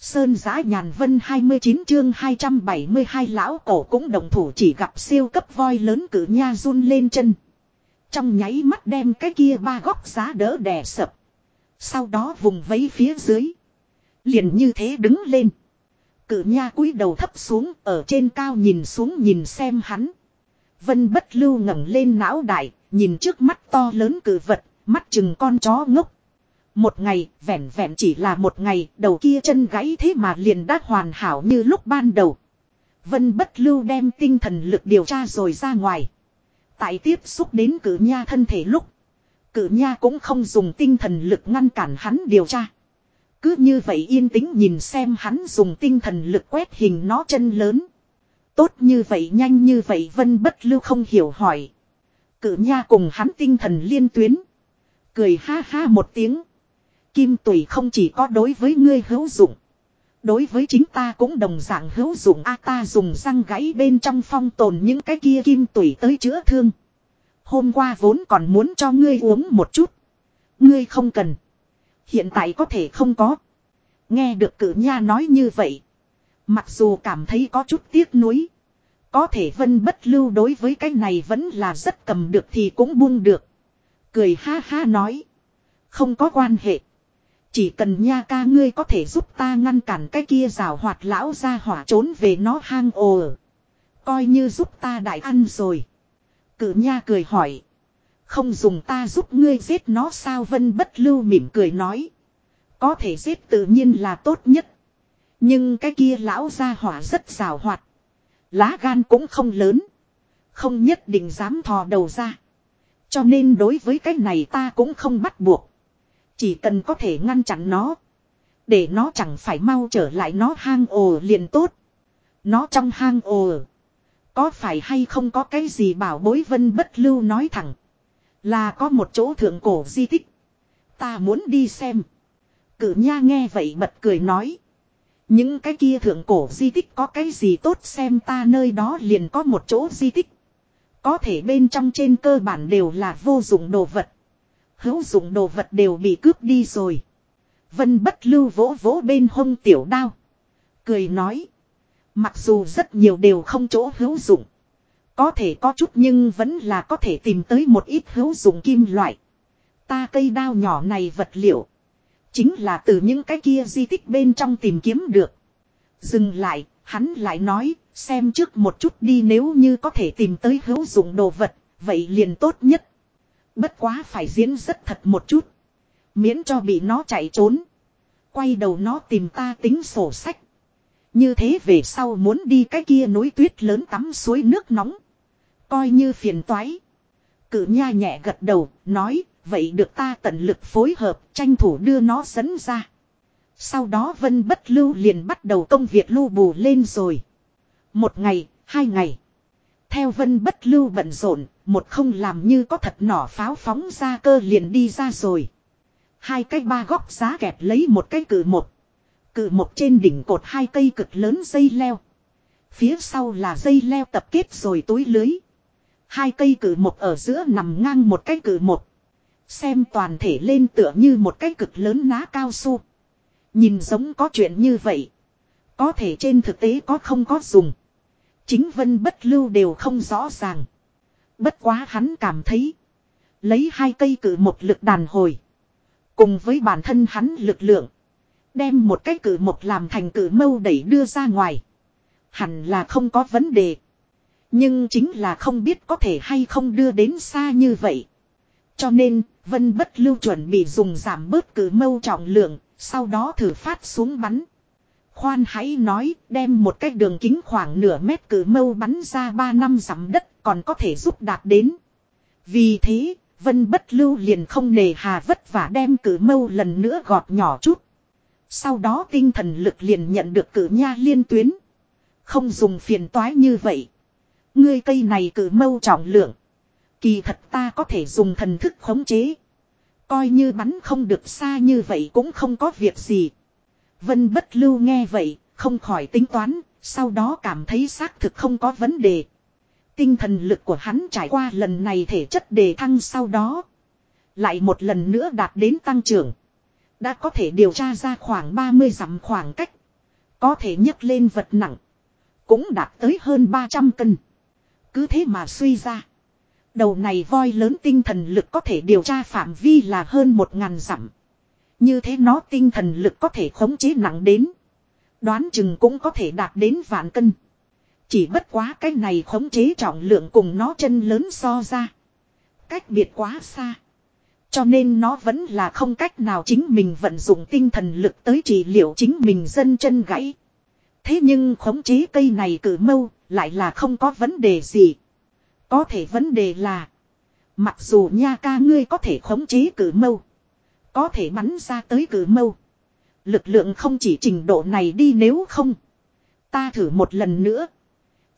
Sơn giã nhàn vân 29 chương 272 lão cổ cũng đồng thủ chỉ gặp siêu cấp voi lớn cử nha run lên chân. Trong nháy mắt đem cái kia ba góc giá đỡ đè sập. Sau đó vùng vấy phía dưới. Liền như thế đứng lên. Cử nha cúi đầu thấp xuống ở trên cao nhìn xuống nhìn xem hắn. Vân bất lưu ngẩng lên não đại, nhìn trước mắt to lớn cử vật, mắt chừng con chó ngốc. Một ngày, vẹn vẹn chỉ là một ngày, đầu kia chân gãy thế mà liền đã hoàn hảo như lúc ban đầu. Vân bất lưu đem tinh thần lực điều tra rồi ra ngoài. Tại tiếp xúc đến cử nha thân thể lúc. Cử nha cũng không dùng tinh thần lực ngăn cản hắn điều tra. Cứ như vậy yên tĩnh nhìn xem hắn dùng tinh thần lực quét hình nó chân lớn. Tốt như vậy nhanh như vậy vân bất lưu không hiểu hỏi. Cử nha cùng hắn tinh thần liên tuyến. Cười ha ha một tiếng. Kim tủy không chỉ có đối với ngươi hữu dụng. Đối với chính ta cũng đồng dạng hữu dụng a, ta dùng răng gãy bên trong phong tồn những cái kia kim tủy tới chữa thương. Hôm qua vốn còn muốn cho ngươi uống một chút. Ngươi không cần. Hiện tại có thể không có. Nghe được cử nha nói như vậy. Mặc dù cảm thấy có chút tiếc nuối. Có thể vân bất lưu đối với cái này vẫn là rất cầm được thì cũng buông được. Cười ha ha nói. Không có quan hệ. Chỉ cần nha ca ngươi có thể giúp ta ngăn cản cái kia rào hoạt lão ra hỏa trốn về nó hang ồ. Coi như giúp ta đại ăn rồi. Cử nha cười hỏi. Không dùng ta giúp ngươi giết nó sao vân bất lưu mỉm cười nói. Có thể giết tự nhiên là tốt nhất. Nhưng cái kia lão ra hỏa rất rào hoạt. Lá gan cũng không lớn. Không nhất định dám thò đầu ra. Cho nên đối với cái này ta cũng không bắt buộc. Chỉ cần có thể ngăn chặn nó. Để nó chẳng phải mau trở lại nó hang ồ liền tốt. Nó trong hang ồ. Có phải hay không có cái gì bảo bối vân bất lưu nói thẳng. Là có một chỗ thượng cổ di tích. Ta muốn đi xem. Cử nha nghe vậy bật cười nói. Những cái kia thượng cổ di tích có cái gì tốt xem ta nơi đó liền có một chỗ di tích. Có thể bên trong trên cơ bản đều là vô dụng đồ vật. Hữu dụng đồ vật đều bị cướp đi rồi. Vân bất lưu vỗ vỗ bên hông tiểu đao. Cười nói. Mặc dù rất nhiều đều không chỗ hữu dụng. Có thể có chút nhưng vẫn là có thể tìm tới một ít hữu dụng kim loại. Ta cây đao nhỏ này vật liệu. Chính là từ những cái kia di tích bên trong tìm kiếm được. Dừng lại, hắn lại nói, xem trước một chút đi nếu như có thể tìm tới hữu dụng đồ vật, vậy liền tốt nhất. Bất quá phải diễn rất thật một chút. Miễn cho bị nó chạy trốn. Quay đầu nó tìm ta tính sổ sách. Như thế về sau muốn đi cái kia núi tuyết lớn tắm suối nước nóng. Coi như phiền toái. Cử nha nhẹ gật đầu, nói, vậy được ta tận lực phối hợp, tranh thủ đưa nó dẫn ra. Sau đó Vân Bất Lưu liền bắt đầu công việc lưu bù lên rồi. Một ngày, hai ngày. Theo Vân Bất Lưu bận rộn, một không làm như có thật nỏ pháo phóng ra cơ liền đi ra rồi. Hai cái ba góc giá kẹp lấy một cái cử một. Cử một trên đỉnh cột hai cây cực lớn dây leo. Phía sau là dây leo tập kết rồi túi lưới. Hai cây cử một ở giữa nằm ngang một cái cử một. Xem toàn thể lên tựa như một cái cực lớn ná cao su. Nhìn giống có chuyện như vậy. Có thể trên thực tế có không có dùng. Chính vân bất lưu đều không rõ ràng. Bất quá hắn cảm thấy. Lấy hai cây cử một lực đàn hồi. Cùng với bản thân hắn lực lượng. Đem một cái cử một làm thành cử mâu đẩy đưa ra ngoài. Hẳn là không có vấn đề. Nhưng chính là không biết có thể hay không đưa đến xa như vậy. Cho nên, Vân Bất Lưu chuẩn bị dùng giảm bớt cử mâu trọng lượng, sau đó thử phát xuống bắn. Khoan hãy nói, đem một cái đường kính khoảng nửa mét cử mâu bắn ra 3 năm dặm đất còn có thể giúp đạt đến. Vì thế, Vân Bất Lưu liền không nề hà vất vả đem cử mâu lần nữa gọt nhỏ chút. Sau đó tinh thần lực liền nhận được cử nha liên tuyến. Không dùng phiền toái như vậy. Ngươi cây này cử mâu trọng lượng. Kỳ thật ta có thể dùng thần thức khống chế. Coi như bắn không được xa như vậy cũng không có việc gì. Vân bất lưu nghe vậy, không khỏi tính toán, sau đó cảm thấy xác thực không có vấn đề. Tinh thần lực của hắn trải qua lần này thể chất đề thăng sau đó. Lại một lần nữa đạt đến tăng trưởng. Đã có thể điều tra ra khoảng 30 dặm khoảng cách. Có thể nhấc lên vật nặng. Cũng đạt tới hơn 300 cân. Cứ thế mà suy ra. Đầu này voi lớn tinh thần lực có thể điều tra phạm vi là hơn một ngàn dặm. Như thế nó tinh thần lực có thể khống chế nặng đến. Đoán chừng cũng có thể đạt đến vạn cân. Chỉ bất quá cái này khống chế trọng lượng cùng nó chân lớn so ra. Cách biệt quá xa. Cho nên nó vẫn là không cách nào chính mình vận dụng tinh thần lực tới trị liệu chính mình dân chân gãy. Thế nhưng khống chế cây này cử mâu lại là không có vấn đề gì. Có thể vấn đề là. Mặc dù nha ca ngươi có thể khống chế cử mâu. Có thể bắn ra tới cử mâu. Lực lượng không chỉ trình độ này đi nếu không. Ta thử một lần nữa.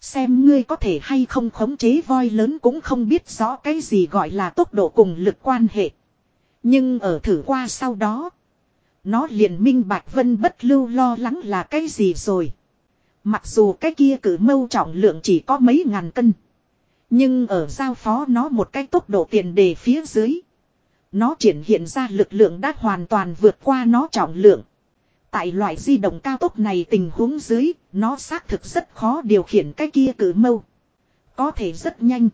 Xem ngươi có thể hay không khống chế voi lớn cũng không biết rõ cái gì gọi là tốc độ cùng lực quan hệ. Nhưng ở thử qua sau đó. Nó liền minh bạch vân bất lưu lo lắng là cái gì rồi. Mặc dù cái kia cử mâu trọng lượng chỉ có mấy ngàn cân. Nhưng ở giao phó nó một cái tốc độ tiền đề phía dưới. Nó triển hiện ra lực lượng đã hoàn toàn vượt qua nó trọng lượng. Tại loại di động cao tốc này tình huống dưới, nó xác thực rất khó điều khiển cái kia cử mâu. Có thể rất nhanh.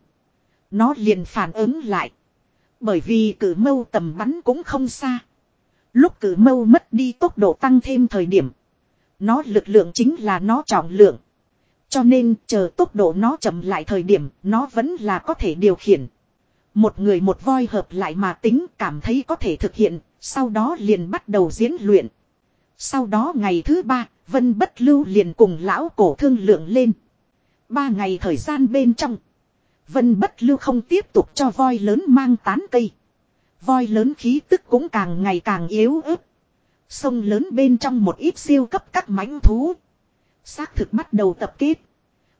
Nó liền phản ứng lại. Bởi vì cử mâu tầm bắn cũng không xa. Lúc cử mâu mất đi tốc độ tăng thêm thời điểm. Nó lực lượng chính là nó trọng lượng. Cho nên chờ tốc độ nó chậm lại thời điểm nó vẫn là có thể điều khiển. Một người một voi hợp lại mà tính cảm thấy có thể thực hiện, sau đó liền bắt đầu diễn luyện. Sau đó ngày thứ ba, Vân Bất Lưu liền cùng lão cổ thương lượng lên. Ba ngày thời gian bên trong. Vân Bất Lưu không tiếp tục cho voi lớn mang tán cây. Voi lớn khí tức cũng càng ngày càng yếu ớt. Sông lớn bên trong một ít siêu cấp các mãnh thú. Xác thực bắt đầu tập kết.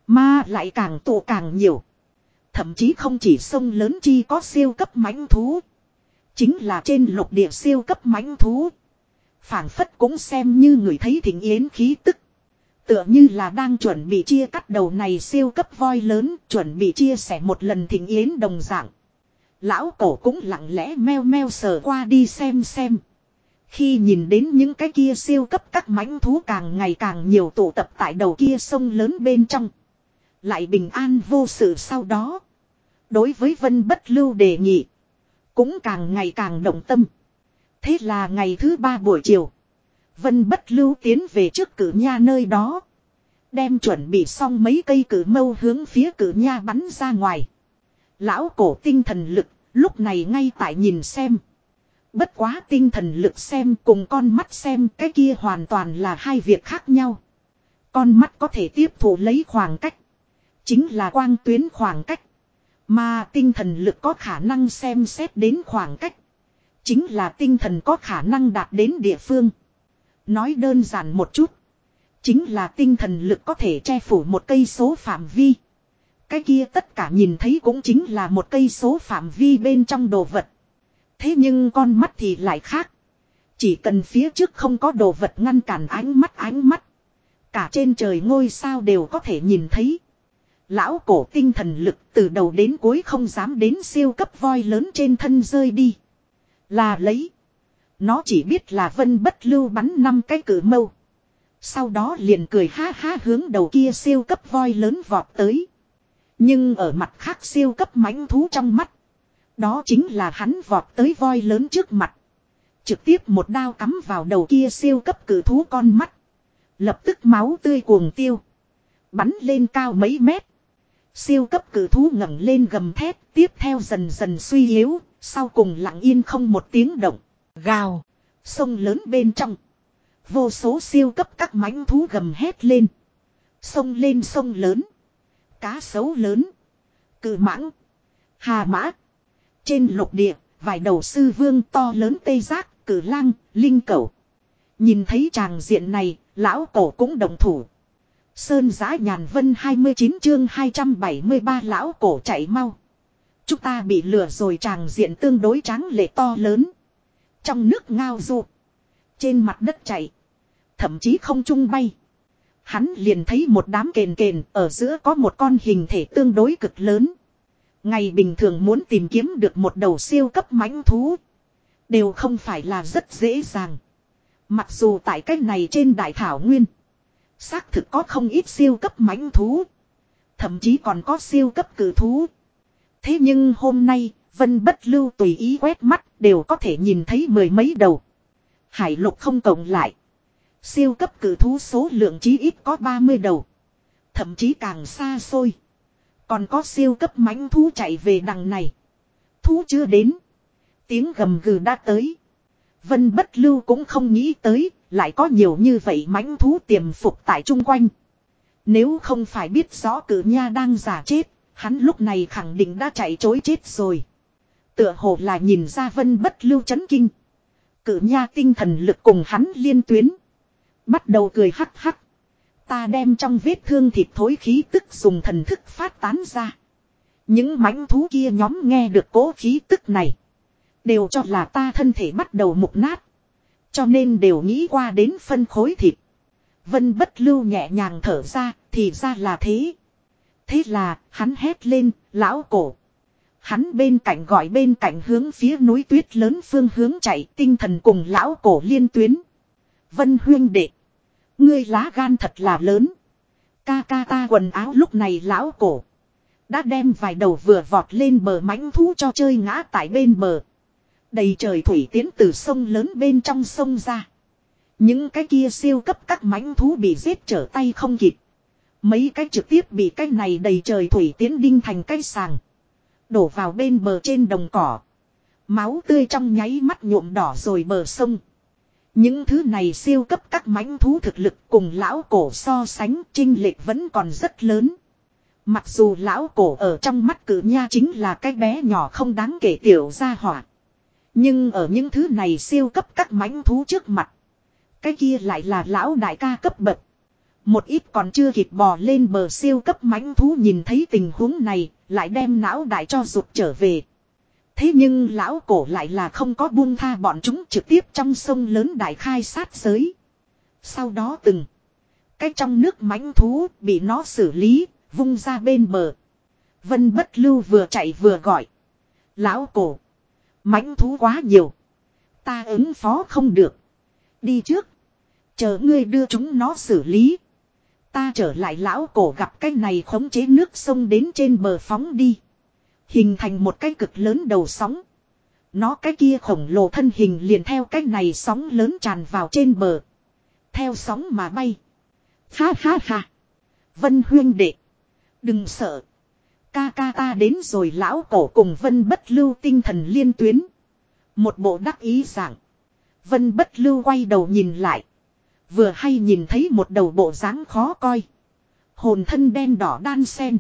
Mà lại càng tụ càng nhiều. Thậm chí không chỉ sông lớn chi có siêu cấp mãnh thú. Chính là trên lục địa siêu cấp mãnh thú phảng phất cũng xem như người thấy thỉnh yến khí tức. Tựa như là đang chuẩn bị chia cắt đầu này siêu cấp voi lớn, chuẩn bị chia sẻ một lần thỉnh yến đồng dạng. Lão cổ cũng lặng lẽ meo meo sờ qua đi xem xem. Khi nhìn đến những cái kia siêu cấp các mãnh thú càng ngày càng nhiều tụ tập tại đầu kia sông lớn bên trong. Lại bình an vô sự sau đó. Đối với vân bất lưu đề nghị. Cũng càng ngày càng động tâm. Thế là ngày thứ ba buổi chiều. Vân bất lưu tiến về trước cử nha nơi đó. Đem chuẩn bị xong mấy cây cử mâu hướng phía cử nha bắn ra ngoài. Lão cổ tinh thần lực, lúc này ngay tại nhìn xem. Bất quá tinh thần lực xem cùng con mắt xem cái kia hoàn toàn là hai việc khác nhau. Con mắt có thể tiếp thụ lấy khoảng cách. Chính là quang tuyến khoảng cách. Mà tinh thần lực có khả năng xem xét đến khoảng cách. Chính là tinh thần có khả năng đạt đến địa phương. Nói đơn giản một chút. Chính là tinh thần lực có thể che phủ một cây số phạm vi. Cái kia tất cả nhìn thấy cũng chính là một cây số phạm vi bên trong đồ vật. Thế nhưng con mắt thì lại khác. Chỉ cần phía trước không có đồ vật ngăn cản ánh mắt ánh mắt. Cả trên trời ngôi sao đều có thể nhìn thấy. Lão cổ tinh thần lực từ đầu đến cuối không dám đến siêu cấp voi lớn trên thân rơi đi. Là lấy. Nó chỉ biết là vân bất lưu bắn năm cái cử mâu. Sau đó liền cười ha ha hướng đầu kia siêu cấp voi lớn vọt tới. Nhưng ở mặt khác siêu cấp mãnh thú trong mắt. Đó chính là hắn vọt tới voi lớn trước mặt. Trực tiếp một đao cắm vào đầu kia siêu cấp cử thú con mắt. Lập tức máu tươi cuồng tiêu. Bắn lên cao mấy mét. Siêu cấp cử thú ngẩng lên gầm thét tiếp theo dần dần suy yếu, sau cùng lặng yên không một tiếng động. Gào. Sông lớn bên trong. Vô số siêu cấp các mãnh thú gầm hét lên. Sông lên sông lớn. Cá sấu lớn. Cự mãng. Hà mã. Trên lục địa, vài đầu sư vương to lớn tê giác, cử lang, linh cẩu. Nhìn thấy tràng diện này, lão cổ cũng đồng thủ. Sơn giã nhàn vân 29 chương 273 lão cổ chạy mau. Chúng ta bị lừa rồi tràng diện tương đối tráng lệ to lớn. Trong nước ngao du. Trên mặt đất chạy. Thậm chí không trung bay. Hắn liền thấy một đám kền kền, ở giữa có một con hình thể tương đối cực lớn. Ngày bình thường muốn tìm kiếm được một đầu siêu cấp mãnh thú. Đều không phải là rất dễ dàng. Mặc dù tại cách này trên đại thảo nguyên. Xác thực có không ít siêu cấp mãnh thú. Thậm chí còn có siêu cấp cử thú. Thế nhưng hôm nay, Vân bất lưu tùy ý quét mắt đều có thể nhìn thấy mười mấy đầu. Hải lục không cộng lại. Siêu cấp cử thú số lượng chí ít có 30 đầu. Thậm chí càng xa xôi. Còn có siêu cấp mãnh thú chạy về đằng này. Thú chưa đến. Tiếng gầm gừ đã tới. Vân bất lưu cũng không nghĩ tới, lại có nhiều như vậy mãnh thú tiềm phục tại chung quanh. Nếu không phải biết rõ cử nha đang giả chết, hắn lúc này khẳng định đã chạy chối chết rồi. Tựa hồ là nhìn ra vân bất lưu chấn kinh. Cử nha tinh thần lực cùng hắn liên tuyến. Bắt đầu cười hắc hắc. Ta đem trong vết thương thịt thối khí tức dùng thần thức phát tán ra. Những mãnh thú kia nhóm nghe được cố khí tức này. Đều cho là ta thân thể bắt đầu mục nát. Cho nên đều nghĩ qua đến phân khối thịt. Vân bất lưu nhẹ nhàng thở ra, thì ra là thế. Thế là, hắn hét lên, lão cổ. Hắn bên cạnh gọi bên cạnh hướng phía núi tuyết lớn phương hướng chạy tinh thần cùng lão cổ liên tuyến. Vân huyên đệ. Ngươi lá gan thật là lớn. Ca ca ta quần áo lúc này lão cổ. Đã đem vài đầu vừa vọt lên bờ mãnh thú cho chơi ngã tại bên bờ. Đầy trời thủy tiến từ sông lớn bên trong sông ra. Những cái kia siêu cấp các mãnh thú bị giết trở tay không kịp. Mấy cái trực tiếp bị cái này đầy trời thủy tiến đinh thành cái sàng. Đổ vào bên bờ trên đồng cỏ. Máu tươi trong nháy mắt nhuộm đỏ rồi bờ sông. Những thứ này siêu cấp các mãnh thú thực lực cùng lão cổ so sánh trinh lệch vẫn còn rất lớn. Mặc dù lão cổ ở trong mắt cử nha chính là cái bé nhỏ không đáng kể tiểu gia hỏa. Nhưng ở những thứ này siêu cấp các mãnh thú trước mặt. Cái kia lại là lão đại ca cấp bậc. Một ít còn chưa kịp bò lên bờ siêu cấp mãnh thú nhìn thấy tình huống này, lại đem não đại cho rụt trở về. Thế nhưng lão cổ lại là không có buông tha bọn chúng trực tiếp trong sông lớn đại khai sát giới. Sau đó từng cái trong nước mãnh thú bị nó xử lý, vung ra bên bờ. Vân bất lưu vừa chạy vừa gọi. Lão cổ mãnh thú quá nhiều. Ta ứng phó không được. Đi trước. Chờ ngươi đưa chúng nó xử lý. Ta trở lại lão cổ gặp cái này khống chế nước sông đến trên bờ phóng đi. Hình thành một cái cực lớn đầu sóng. Nó cái kia khổng lồ thân hình liền theo cái này sóng lớn tràn vào trên bờ. Theo sóng mà bay. Ha ha ha. Vân huyên đệ. Đừng sợ. Ca ca ta đến rồi lão cổ cùng vân bất lưu tinh thần liên tuyến. Một bộ đắc ý dạng. Vân bất lưu quay đầu nhìn lại. Vừa hay nhìn thấy một đầu bộ dáng khó coi. Hồn thân đen đỏ đan sen.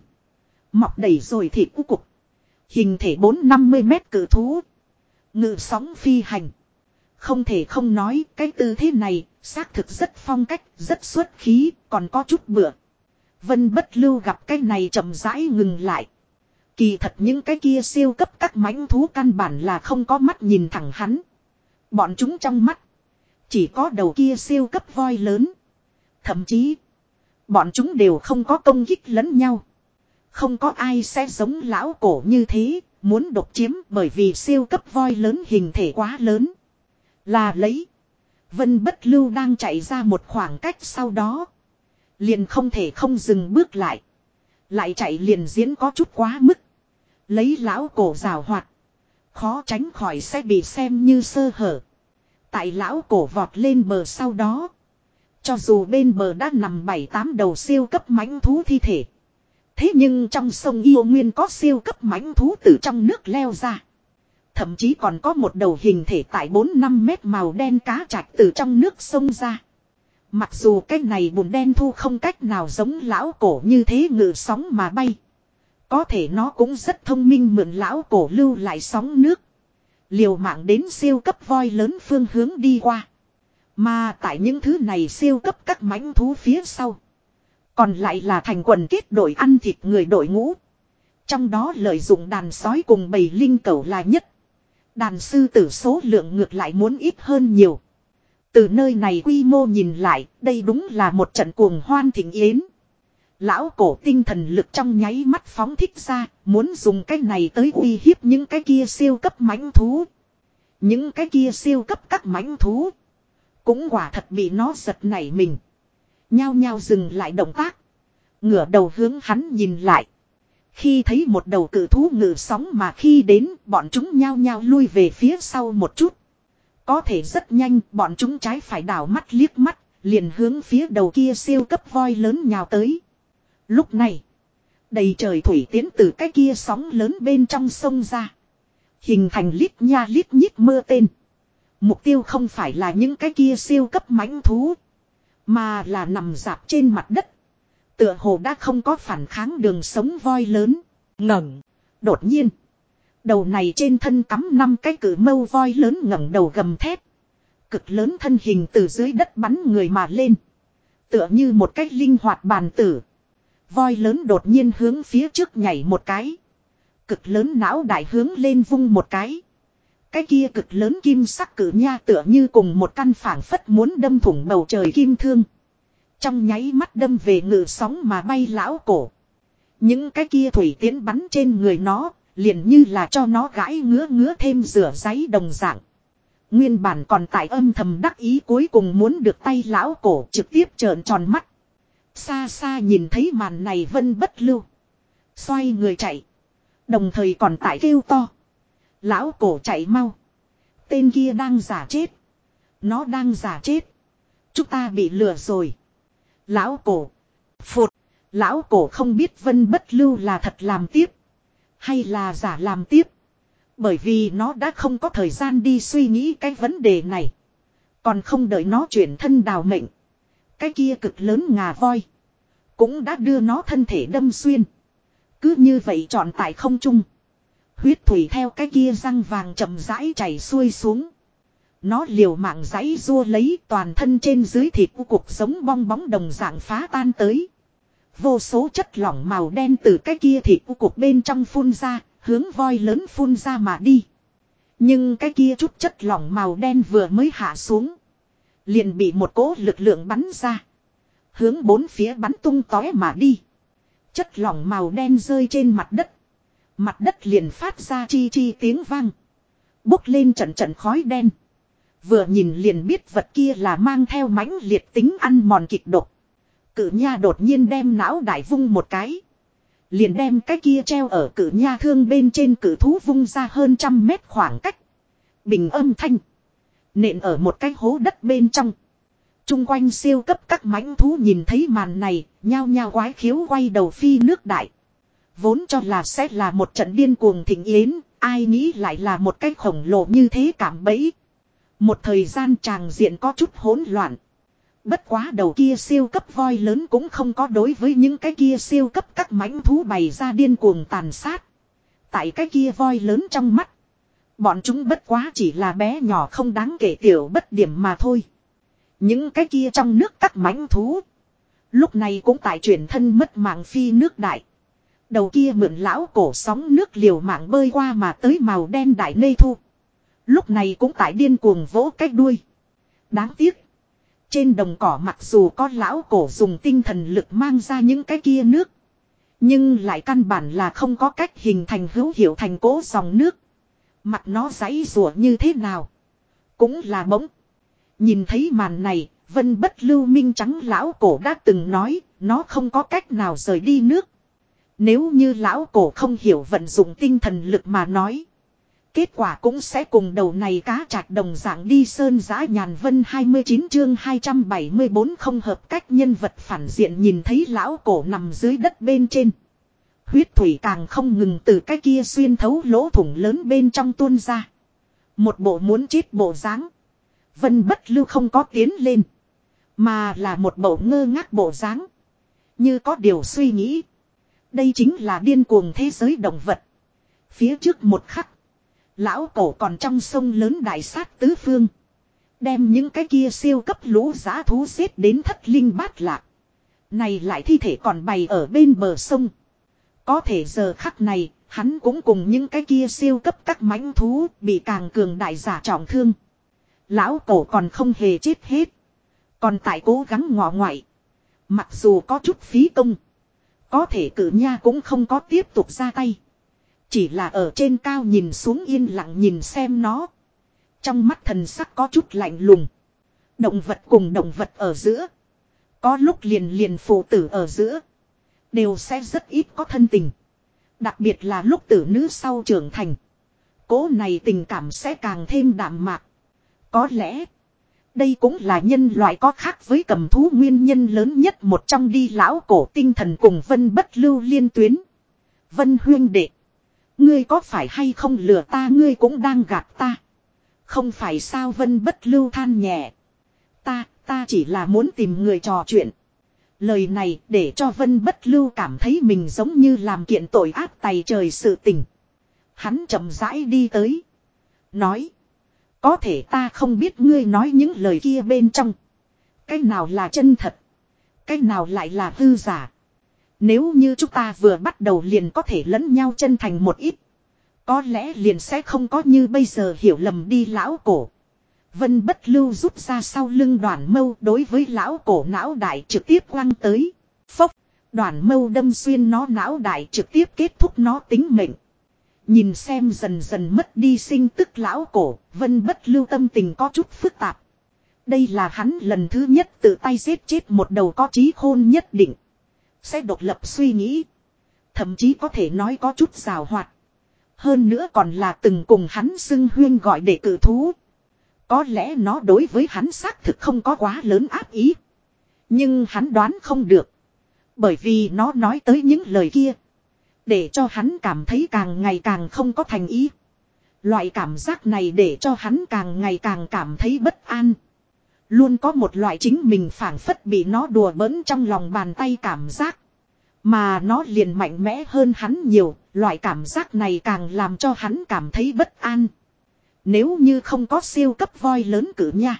Mọc đầy rồi thịt u cục. Hình thể 4-50 mét cử thú. Ngự sóng phi hành. Không thể không nói cái tư thế này xác thực rất phong cách, rất xuất khí, còn có chút bựa. Vân bất lưu gặp cái này chậm rãi ngừng lại. Kỳ thật những cái kia siêu cấp các mãnh thú căn bản là không có mắt nhìn thẳng hắn. Bọn chúng trong mắt. Chỉ có đầu kia siêu cấp voi lớn. Thậm chí. Bọn chúng đều không có công kích lẫn nhau. Không có ai sẽ giống lão cổ như thế. Muốn độc chiếm bởi vì siêu cấp voi lớn hình thể quá lớn. Là lấy. Vân bất lưu đang chạy ra một khoảng cách sau đó. Liền không thể không dừng bước lại. Lại chạy liền diễn có chút quá mức. Lấy lão cổ rào hoạt. Khó tránh khỏi sẽ bị xem như sơ hở. Tại lão cổ vọt lên bờ sau đó. Cho dù bên bờ đã nằm bảy tám đầu siêu cấp mãnh thú thi thể. Thế nhưng trong sông yêu nguyên có siêu cấp mãnh thú từ trong nước leo ra. Thậm chí còn có một đầu hình thể tại 4-5 mét màu đen cá chạch từ trong nước sông ra. Mặc dù cái này bùn đen thu không cách nào giống lão cổ như thế ngự sóng mà bay. Có thể nó cũng rất thông minh mượn lão cổ lưu lại sóng nước. Liều mạng đến siêu cấp voi lớn phương hướng đi qua. Mà tại những thứ này siêu cấp các mãnh thú phía sau. Còn lại là thành quần kết đội ăn thịt người đội ngũ. Trong đó lợi dụng đàn sói cùng bầy linh cẩu là nhất. Đàn sư tử số lượng ngược lại muốn ít hơn nhiều. Từ nơi này quy mô nhìn lại, đây đúng là một trận cuồng hoan thịnh yến. Lão cổ tinh thần lực trong nháy mắt phóng thích ra, muốn dùng cái này tới uy hiếp những cái kia siêu cấp mãnh thú. Những cái kia siêu cấp các mãnh thú. Cũng quả thật bị nó giật nảy mình. Nhao nhao dừng lại động tác. Ngửa đầu hướng hắn nhìn lại. Khi thấy một đầu cự thú ngự sóng mà khi đến bọn chúng nhao nhao lui về phía sau một chút. Có thể rất nhanh bọn chúng trái phải đảo mắt liếc mắt liền hướng phía đầu kia siêu cấp voi lớn nhào tới. Lúc này, đầy trời thủy tiến từ cái kia sóng lớn bên trong sông ra. Hình thành lít nha lít nhít mưa tên. Mục tiêu không phải là những cái kia siêu cấp mãnh thú. Mà là nằm dạp trên mặt đất. Tựa hồ đã không có phản kháng đường sống voi lớn. ngẩng Đột nhiên. Đầu này trên thân cắm năm cái cử mâu voi lớn ngẩng đầu gầm thép. Cực lớn thân hình từ dưới đất bắn người mà lên. Tựa như một cách linh hoạt bàn tử. Voi lớn đột nhiên hướng phía trước nhảy một cái. Cực lớn não đại hướng lên vung một cái. Cái kia cực lớn kim sắc cử nha tựa như cùng một căn phảng phất muốn đâm thủng bầu trời kim thương. Trong nháy mắt đâm về ngự sóng mà bay lão cổ. Những cái kia thủy tiến bắn trên người nó, liền như là cho nó gãi ngứa ngứa thêm rửa giấy đồng dạng. Nguyên bản còn tại âm thầm đắc ý cuối cùng muốn được tay lão cổ trực tiếp trợn tròn mắt. Xa xa nhìn thấy màn này vân bất lưu. Xoay người chạy. Đồng thời còn tại kêu to. Lão cổ chạy mau. Tên kia đang giả chết. Nó đang giả chết. Chúng ta bị lừa rồi. Lão cổ. Phụt. Lão cổ không biết vân bất lưu là thật làm tiếp. Hay là giả làm tiếp. Bởi vì nó đã không có thời gian đi suy nghĩ cái vấn đề này. Còn không đợi nó chuyển thân đào mệnh. Cái kia cực lớn ngà voi. Cũng đã đưa nó thân thể đâm xuyên. Cứ như vậy chọn tại không trung. Huyết thủy theo cái kia răng vàng chậm rãi chảy xuôi xuống. Nó liều mạng giấy rua lấy toàn thân trên dưới thịt u cục sống bong bóng đồng dạng phá tan tới. Vô số chất lỏng màu đen từ cái kia thịt u cục bên trong phun ra, hướng voi lớn phun ra mà đi. Nhưng cái kia chút chất lỏng màu đen vừa mới hạ xuống. Liền bị một cỗ lực lượng bắn ra. Hướng bốn phía bắn tung tói mà đi. Chất lỏng màu đen rơi trên mặt đất. Mặt đất liền phát ra chi chi tiếng vang. Bốc lên trận trận khói đen. Vừa nhìn liền biết vật kia là mang theo mãnh liệt tính ăn mòn kịch độc. Cự nha đột nhiên đem não đại vung một cái. Liền đem cái kia treo ở cự nha thương bên trên cự thú vung ra hơn trăm mét khoảng cách. Bình âm thanh. Nện ở một cái hố đất bên trong. Trung quanh siêu cấp các mãnh thú nhìn thấy màn này, nhao nhao quái khiếu quay đầu phi nước đại. Vốn cho là sẽ là một trận điên cuồng thịnh yến, ai nghĩ lại là một cái khổng lồ như thế cảm bẫy. Một thời gian tràng diện có chút hỗn loạn. Bất quá đầu kia siêu cấp voi lớn cũng không có đối với những cái kia siêu cấp các mãnh thú bày ra điên cuồng tàn sát. Tại cái kia voi lớn trong mắt. Bọn chúng bất quá chỉ là bé nhỏ không đáng kể tiểu bất điểm mà thôi. Những cái kia trong nước các mãnh thú. Lúc này cũng tại chuyển thân mất mạng phi nước đại. Đầu kia mượn lão cổ sóng nước liều mạng bơi qua mà tới màu đen đại nê thu. Lúc này cũng tại điên cuồng vỗ cách đuôi. Đáng tiếc. Trên đồng cỏ mặc dù có lão cổ dùng tinh thần lực mang ra những cái kia nước. Nhưng lại căn bản là không có cách hình thành hữu hiệu thành cố dòng nước. Mặt nó giấy rùa như thế nào. Cũng là bỗng. Nhìn thấy màn này, vân bất lưu minh trắng lão cổ đã từng nói, nó không có cách nào rời đi nước. Nếu như lão cổ không hiểu vận dụng tinh thần lực mà nói. Kết quả cũng sẽ cùng đầu này cá chạch đồng dạng đi sơn giã nhàn vân 29 chương 274 không hợp cách nhân vật phản diện nhìn thấy lão cổ nằm dưới đất bên trên. Huyết thủy càng không ngừng từ cái kia xuyên thấu lỗ thủng lớn bên trong tuôn ra. Một bộ muốn chết bộ dáng Vân bất lưu không có tiến lên. Mà là một bộ ngơ ngác bộ dáng Như có điều suy nghĩ. Đây chính là điên cuồng thế giới động vật. Phía trước một khắc. Lão cổ còn trong sông lớn đại sát tứ phương. Đem những cái kia siêu cấp lũ giá thú xếp đến thất linh bát lạc. Này lại thi thể còn bày ở bên bờ sông. Có thể giờ khắc này, hắn cũng cùng những cái kia siêu cấp các mãnh thú bị càng cường đại giả trọng thương. Lão cổ còn không hề chết hết. Còn tại cố gắng ngọ ngoại. Mặc dù có chút phí công. Có thể cử nha cũng không có tiếp tục ra tay. Chỉ là ở trên cao nhìn xuống yên lặng nhìn xem nó. Trong mắt thần sắc có chút lạnh lùng. Động vật cùng động vật ở giữa. Có lúc liền liền phụ tử ở giữa. Đều sẽ rất ít có thân tình. Đặc biệt là lúc tử nữ sau trưởng thành. Cố này tình cảm sẽ càng thêm đạm mạc. Có lẽ. Đây cũng là nhân loại có khác với cầm thú nguyên nhân lớn nhất một trong đi lão cổ tinh thần cùng vân bất lưu liên tuyến. Vân huyên đệ. Ngươi có phải hay không lừa ta ngươi cũng đang gạt ta. Không phải sao vân bất lưu than nhẹ. Ta, ta chỉ là muốn tìm người trò chuyện. Lời này để cho vân bất lưu cảm thấy mình giống như làm kiện tội ác tày trời sự tình. Hắn chậm rãi đi tới. Nói. Có thể ta không biết ngươi nói những lời kia bên trong. Cái nào là chân thật. Cái nào lại là hư giả. Nếu như chúng ta vừa bắt đầu liền có thể lẫn nhau chân thành một ít. Có lẽ liền sẽ không có như bây giờ hiểu lầm đi lão cổ. Vân bất lưu rút ra sau lưng đoàn mâu đối với lão cổ não đại trực tiếp quăng tới. Phốc, đoàn mâu đâm xuyên nó não đại trực tiếp kết thúc nó tính mệnh. Nhìn xem dần dần mất đi sinh tức lão cổ, vân bất lưu tâm tình có chút phức tạp. Đây là hắn lần thứ nhất tự tay giết chết một đầu có trí khôn nhất định. Sẽ độc lập suy nghĩ. Thậm chí có thể nói có chút rào hoạt. Hơn nữa còn là từng cùng hắn xưng huyên gọi để cử thú. Có lẽ nó đối với hắn xác thực không có quá lớn áp ý. Nhưng hắn đoán không được. Bởi vì nó nói tới những lời kia. Để cho hắn cảm thấy càng ngày càng không có thành ý. Loại cảm giác này để cho hắn càng ngày càng cảm thấy bất an. Luôn có một loại chính mình phản phất bị nó đùa bỡn trong lòng bàn tay cảm giác. Mà nó liền mạnh mẽ hơn hắn nhiều, loại cảm giác này càng làm cho hắn cảm thấy bất an. Nếu như không có siêu cấp voi lớn cử nha.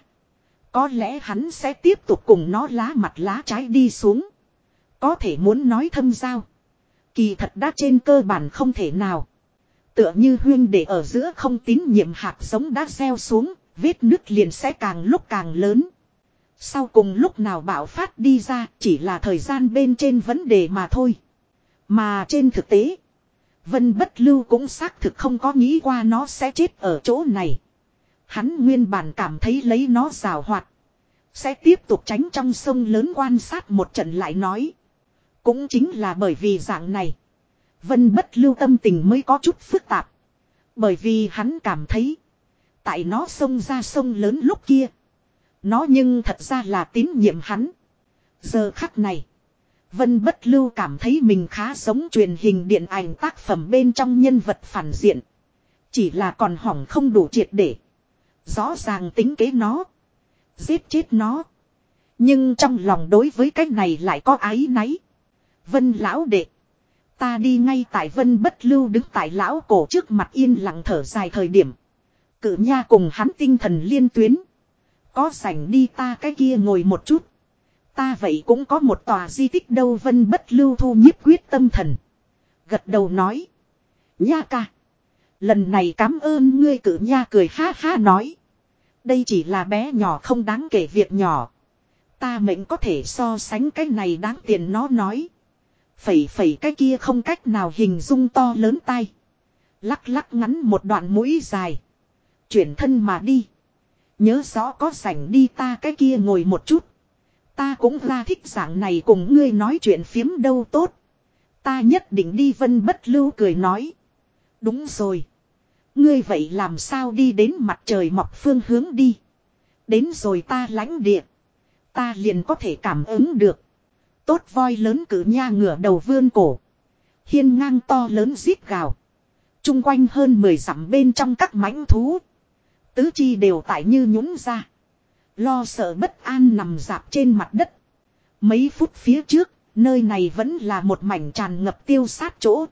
Có lẽ hắn sẽ tiếp tục cùng nó lá mặt lá trái đi xuống. Có thể muốn nói thâm giao. Kỳ thật đã trên cơ bản không thể nào. Tựa như huyên để ở giữa không tín nhiệm hạt giống đã gieo xuống, vết nứt liền sẽ càng lúc càng lớn. Sau cùng lúc nào bạo phát đi ra chỉ là thời gian bên trên vấn đề mà thôi. Mà trên thực tế, Vân Bất Lưu cũng xác thực không có nghĩ qua nó sẽ chết ở chỗ này. Hắn nguyên bản cảm thấy lấy nó rào hoạt. Sẽ tiếp tục tránh trong sông lớn quan sát một trận lại nói. Cũng chính là bởi vì dạng này. Vân Bất Lưu tâm tình mới có chút phức tạp. Bởi vì hắn cảm thấy. Tại nó sông ra sông lớn lúc kia. Nó nhưng thật ra là tín nhiệm hắn. Giờ khắc này. Vân bất lưu cảm thấy mình khá giống truyền hình điện ảnh tác phẩm bên trong nhân vật phản diện. Chỉ là còn hỏng không đủ triệt để. Rõ ràng tính kế nó. Giết chết nó. Nhưng trong lòng đối với cái này lại có ái náy. Vân lão đệ. Ta đi ngay tại vân bất lưu đứng tại lão cổ trước mặt yên lặng thở dài thời điểm. Cử nha cùng hắn tinh thần liên tuyến. Có sảnh đi ta cái kia ngồi một chút. Ta vậy cũng có một tòa di tích đâu vân bất lưu thu nhiếp quyết tâm thần. Gật đầu nói. Nha ca. Lần này cảm ơn ngươi cử nha cười ha ha nói. Đây chỉ là bé nhỏ không đáng kể việc nhỏ. Ta mệnh có thể so sánh cái này đáng tiền nó nói. Phẩy phẩy cái kia không cách nào hình dung to lớn tay. Lắc lắc ngắn một đoạn mũi dài. Chuyển thân mà đi. Nhớ rõ có sảnh đi ta cái kia ngồi một chút. Ta cũng ra thích dạng này cùng ngươi nói chuyện phiếm đâu tốt. Ta nhất định đi vân bất lưu cười nói. Đúng rồi. Ngươi vậy làm sao đi đến mặt trời mọc phương hướng đi. Đến rồi ta lãnh địa. Ta liền có thể cảm ứng được. Tốt voi lớn cử nha ngửa đầu vươn cổ. Hiên ngang to lớn giết gào. Trung quanh hơn 10 dặm bên trong các mãnh thú. Tứ chi đều tại như nhũng ra. Lo sợ bất an nằm dạp trên mặt đất. Mấy phút phía trước, nơi này vẫn là một mảnh tràn ngập tiêu sát chỗ.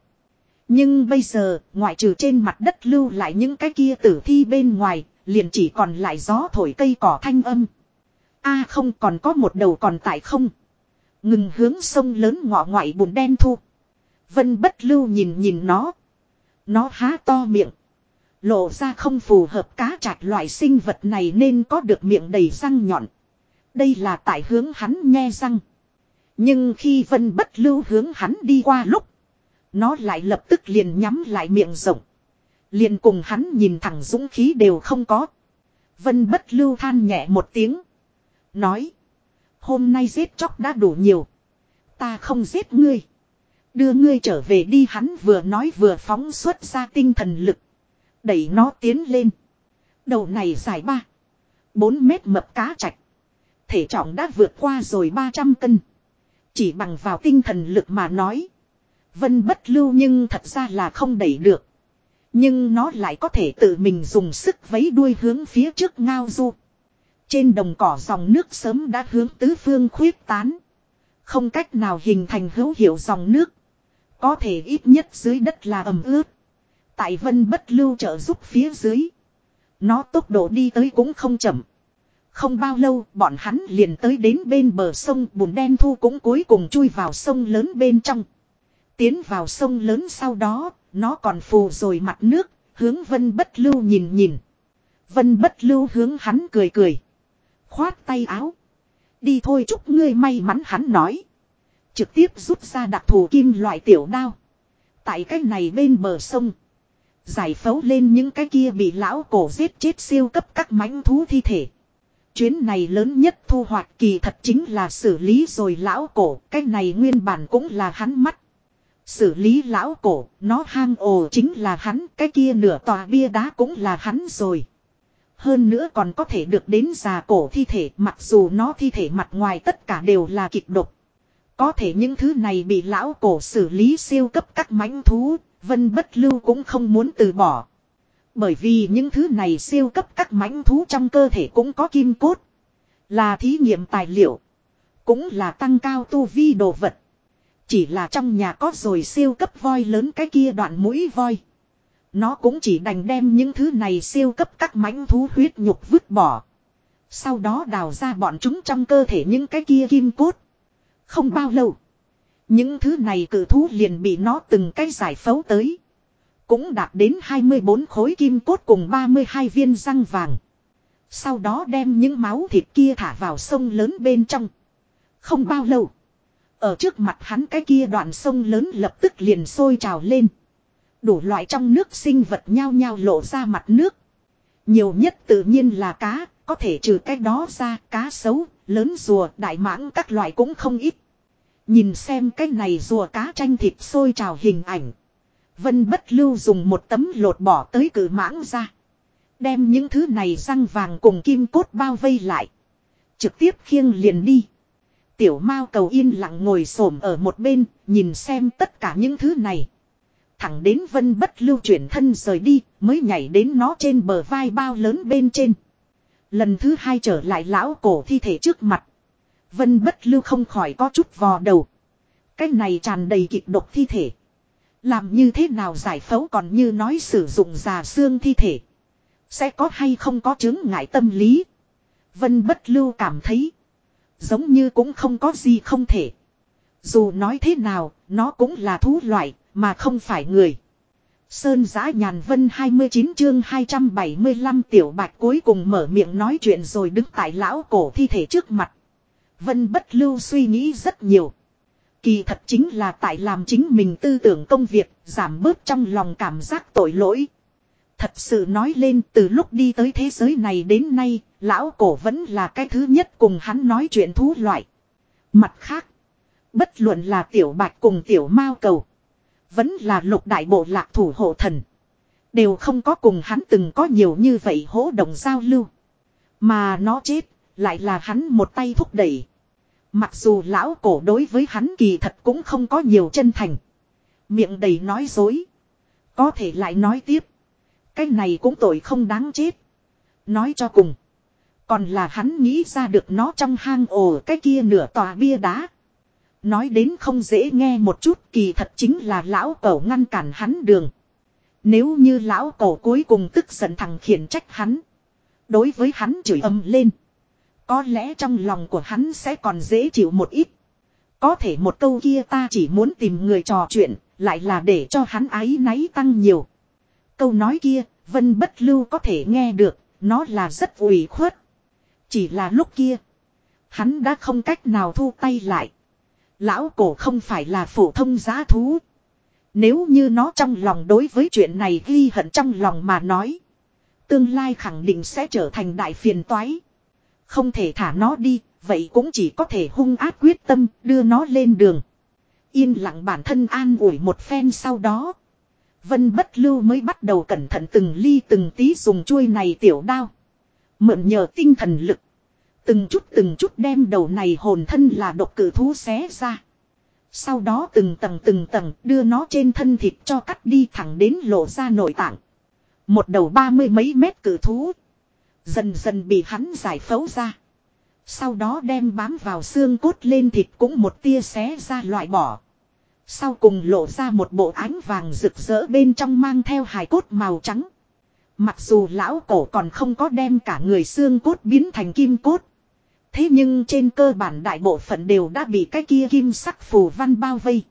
Nhưng bây giờ, ngoại trừ trên mặt đất lưu lại những cái kia tử thi bên ngoài, liền chỉ còn lại gió thổi cây cỏ thanh âm. a không còn có một đầu còn tại không. Ngừng hướng sông lớn ngọ ngoại bùn đen thu. Vân bất lưu nhìn nhìn nó. Nó há to miệng. Lộ ra không phù hợp cá chạch loại sinh vật này nên có được miệng đầy răng nhọn. Đây là tại hướng hắn nghe răng. Nhưng khi vân bất lưu hướng hắn đi qua lúc. Nó lại lập tức liền nhắm lại miệng rộng. Liền cùng hắn nhìn thẳng dũng khí đều không có. Vân bất lưu than nhẹ một tiếng. Nói. Hôm nay giết chóc đã đủ nhiều. Ta không giết ngươi. Đưa ngươi trở về đi hắn vừa nói vừa phóng xuất ra tinh thần lực. Đẩy nó tiến lên. Đầu này dài ba. bốn mét mập cá chạch. Thể trọng đã vượt qua rồi 300 cân. Chỉ bằng vào tinh thần lực mà nói. Vân bất lưu nhưng thật ra là không đẩy được. Nhưng nó lại có thể tự mình dùng sức vấy đuôi hướng phía trước ngao du. Trên đồng cỏ dòng nước sớm đã hướng tứ phương khuyết tán. Không cách nào hình thành hữu hiệu dòng nước. Có thể ít nhất dưới đất là ẩm ướt. Tại vân bất lưu trợ giúp phía dưới. Nó tốc độ đi tới cũng không chậm. Không bao lâu bọn hắn liền tới đến bên bờ sông bùn đen thu cũng cuối cùng chui vào sông lớn bên trong. Tiến vào sông lớn sau đó, nó còn phù rồi mặt nước, hướng vân bất lưu nhìn nhìn. Vân bất lưu hướng hắn cười cười. Khoát tay áo. Đi thôi chúc ngươi may mắn hắn nói. Trực tiếp rút ra đặc thù kim loại tiểu đao. Tại cái này bên bờ sông. Giải phẫu lên những cái kia bị lão cổ giết chết siêu cấp các mãnh thú thi thể. Chuyến này lớn nhất thu hoạch kỳ thật chính là xử lý rồi lão cổ. Cái này nguyên bản cũng là hắn mắt. Xử lý lão cổ, nó hang ồ chính là hắn, cái kia nửa tòa bia đá cũng là hắn rồi. Hơn nữa còn có thể được đến già cổ thi thể mặc dù nó thi thể mặt ngoài tất cả đều là kịch độc. Có thể những thứ này bị lão cổ xử lý siêu cấp các mãnh thú, vân bất lưu cũng không muốn từ bỏ. Bởi vì những thứ này siêu cấp các mãnh thú trong cơ thể cũng có kim cốt. Là thí nghiệm tài liệu. Cũng là tăng cao tu vi đồ vật. Chỉ là trong nhà có rồi siêu cấp voi lớn cái kia đoạn mũi voi. Nó cũng chỉ đành đem những thứ này siêu cấp các mãnh thú huyết nhục vứt bỏ. Sau đó đào ra bọn chúng trong cơ thể những cái kia kim cốt. Không bao lâu. Những thứ này cử thú liền bị nó từng cái giải phấu tới. Cũng đạt đến 24 khối kim cốt cùng 32 viên răng vàng. Sau đó đem những máu thịt kia thả vào sông lớn bên trong. Không bao lâu. Ở trước mặt hắn cái kia đoạn sông lớn lập tức liền sôi trào lên. Đủ loại trong nước sinh vật nhao nhao lộ ra mặt nước. Nhiều nhất tự nhiên là cá, có thể trừ cái đó ra cá sấu, lớn rùa, đại mãng các loại cũng không ít. Nhìn xem cái này rùa cá tranh thịt sôi trào hình ảnh. Vân bất lưu dùng một tấm lột bỏ tới cử mãng ra. Đem những thứ này răng vàng cùng kim cốt bao vây lại. Trực tiếp khiêng liền đi. Tiểu mao cầu yên lặng ngồi xổm ở một bên, nhìn xem tất cả những thứ này. Thẳng đến vân bất lưu chuyển thân rời đi, mới nhảy đến nó trên bờ vai bao lớn bên trên. Lần thứ hai trở lại lão cổ thi thể trước mặt. Vân bất lưu không khỏi có chút vò đầu. Cái này tràn đầy kịch độc thi thể. Làm như thế nào giải phẫu còn như nói sử dụng già xương thi thể. Sẽ có hay không có chứng ngại tâm lý. Vân bất lưu cảm thấy. Giống như cũng không có gì không thể. Dù nói thế nào, nó cũng là thú loại, mà không phải người. Sơn giã nhàn vân 29 chương 275 tiểu bạch cuối cùng mở miệng nói chuyện rồi đứng tại lão cổ thi thể trước mặt. Vân bất lưu suy nghĩ rất nhiều. Kỳ thật chính là tại làm chính mình tư tưởng công việc, giảm bớt trong lòng cảm giác tội lỗi. Thật sự nói lên từ lúc đi tới thế giới này đến nay, lão cổ vẫn là cái thứ nhất cùng hắn nói chuyện thú loại. Mặt khác, bất luận là tiểu bạch cùng tiểu mao cầu, vẫn là lục đại bộ lạc thủ hộ thần. Đều không có cùng hắn từng có nhiều như vậy hỗ động giao lưu. Mà nó chết, lại là hắn một tay thúc đẩy. Mặc dù lão cổ đối với hắn kỳ thật cũng không có nhiều chân thành. Miệng đầy nói dối. Có thể lại nói tiếp. Cái này cũng tội không đáng chết. Nói cho cùng. Còn là hắn nghĩ ra được nó trong hang ổ cái kia nửa tòa bia đá. Nói đến không dễ nghe một chút kỳ thật chính là lão cổ ngăn cản hắn đường. Nếu như lão cổ cuối cùng tức giận thằng khiển trách hắn. Đối với hắn chửi âm lên. Có lẽ trong lòng của hắn sẽ còn dễ chịu một ít. Có thể một câu kia ta chỉ muốn tìm người trò chuyện, lại là để cho hắn ái náy tăng nhiều. Câu nói kia, Vân Bất Lưu có thể nghe được, nó là rất ủy khuất. Chỉ là lúc kia, hắn đã không cách nào thu tay lại. Lão cổ không phải là phổ thông giá thú. Nếu như nó trong lòng đối với chuyện này ghi hận trong lòng mà nói. Tương lai khẳng định sẽ trở thành đại phiền toái. Không thể thả nó đi, vậy cũng chỉ có thể hung ác quyết tâm đưa nó lên đường. Yên lặng bản thân an ủi một phen sau đó. Vân bất lưu mới bắt đầu cẩn thận từng ly từng tí dùng chuôi này tiểu đao. Mượn nhờ tinh thần lực. Từng chút từng chút đem đầu này hồn thân là độc cử thú xé ra. Sau đó từng tầng từng tầng đưa nó trên thân thịt cho cắt đi thẳng đến lộ ra nội tạng. Một đầu ba mươi mấy mét cử thú. Dần dần bị hắn giải phẫu ra. Sau đó đem bám vào xương cốt lên thịt cũng một tia xé ra loại bỏ. Sau cùng lộ ra một bộ ánh vàng rực rỡ bên trong mang theo hài cốt màu trắng. Mặc dù lão cổ còn không có đem cả người xương cốt biến thành kim cốt. Thế nhưng trên cơ bản đại bộ phận đều đã bị cái kia kim sắc phù văn bao vây.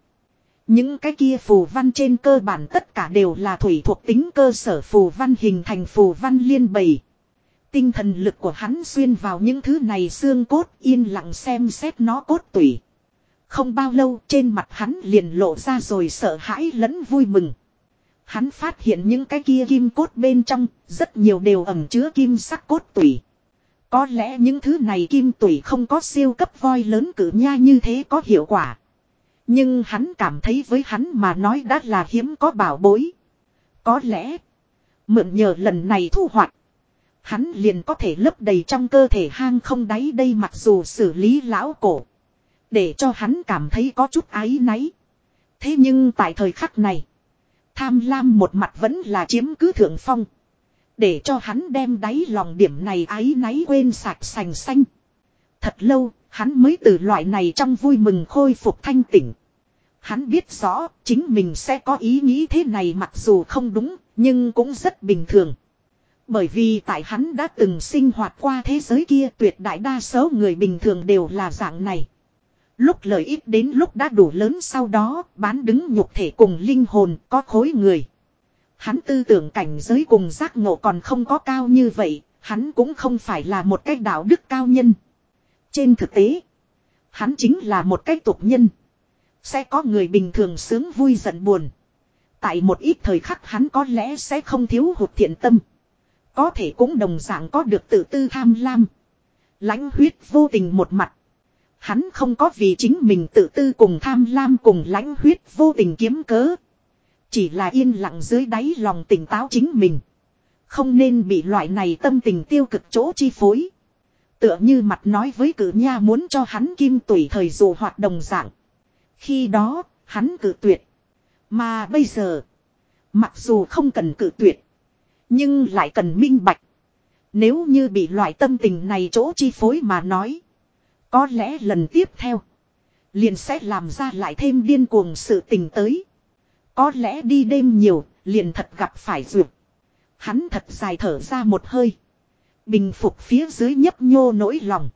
Những cái kia phù văn trên cơ bản tất cả đều là thủy thuộc tính cơ sở phù văn hình thành phù văn liên bầy. Tinh thần lực của hắn xuyên vào những thứ này xương cốt yên lặng xem xét nó cốt tủy. Không bao lâu trên mặt hắn liền lộ ra rồi sợ hãi lẫn vui mừng. Hắn phát hiện những cái kia kim cốt bên trong rất nhiều đều ẩm chứa kim sắc cốt tủy. Có lẽ những thứ này kim tủy không có siêu cấp voi lớn cử nha như thế có hiệu quả. Nhưng hắn cảm thấy với hắn mà nói đã là hiếm có bảo bối. Có lẽ, mượn nhờ lần này thu hoạch, hắn liền có thể lấp đầy trong cơ thể hang không đáy đây mặc dù xử lý lão cổ. Để cho hắn cảm thấy có chút áy náy. Thế nhưng tại thời khắc này, tham lam một mặt vẫn là chiếm cứ thượng phong. Để cho hắn đem đáy lòng điểm này áy náy quên sạch sành xanh. Thật lâu, hắn mới từ loại này trong vui mừng khôi phục thanh tỉnh. Hắn biết rõ, chính mình sẽ có ý nghĩ thế này mặc dù không đúng, nhưng cũng rất bình thường. Bởi vì tại hắn đã từng sinh hoạt qua thế giới kia tuyệt đại đa số người bình thường đều là dạng này. Lúc lợi ích đến lúc đã đủ lớn sau đó bán đứng nhục thể cùng linh hồn có khối người. Hắn tư tưởng cảnh giới cùng giác ngộ còn không có cao như vậy, hắn cũng không phải là một cái đạo đức cao nhân. Trên thực tế, hắn chính là một cái tục nhân. Sẽ có người bình thường sướng vui giận buồn. Tại một ít thời khắc hắn có lẽ sẽ không thiếu hụt thiện tâm. Có thể cũng đồng dạng có được tự tư tham lam. lãnh huyết vô tình một mặt. Hắn không có vì chính mình tự tư cùng tham lam cùng lãnh huyết vô tình kiếm cớ. Chỉ là yên lặng dưới đáy lòng tỉnh táo chính mình. Không nên bị loại này tâm tình tiêu cực chỗ chi phối. Tựa như mặt nói với cử nha muốn cho hắn kim tùy thời dù hoạt đồng dạng. Khi đó, hắn cử tuyệt. Mà bây giờ, mặc dù không cần cử tuyệt, nhưng lại cần minh bạch. Nếu như bị loại tâm tình này chỗ chi phối mà nói. Có lẽ lần tiếp theo, liền sẽ làm ra lại thêm điên cuồng sự tình tới. Có lẽ đi đêm nhiều, liền thật gặp phải ruột Hắn thật dài thở ra một hơi. Bình phục phía dưới nhấp nhô nỗi lòng.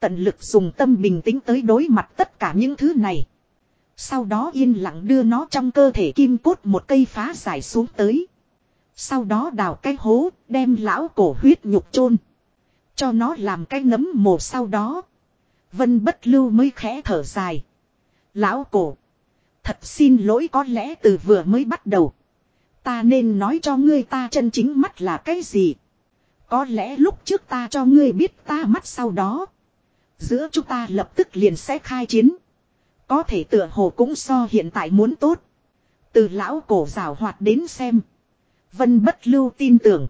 Tận lực dùng tâm bình tĩnh tới đối mặt tất cả những thứ này. Sau đó yên lặng đưa nó trong cơ thể kim cốt một cây phá giải xuống tới. Sau đó đào cái hố, đem lão cổ huyết nhục chôn Cho nó làm cái nấm mồ sau đó. Vân bất lưu mới khẽ thở dài. Lão cổ. Thật xin lỗi có lẽ từ vừa mới bắt đầu. Ta nên nói cho ngươi ta chân chính mắt là cái gì. Có lẽ lúc trước ta cho ngươi biết ta mắt sau đó. Giữa chúng ta lập tức liền sẽ khai chiến. Có thể tựa hồ cũng so hiện tại muốn tốt. Từ lão cổ rào hoạt đến xem. Vân bất lưu tin tưởng.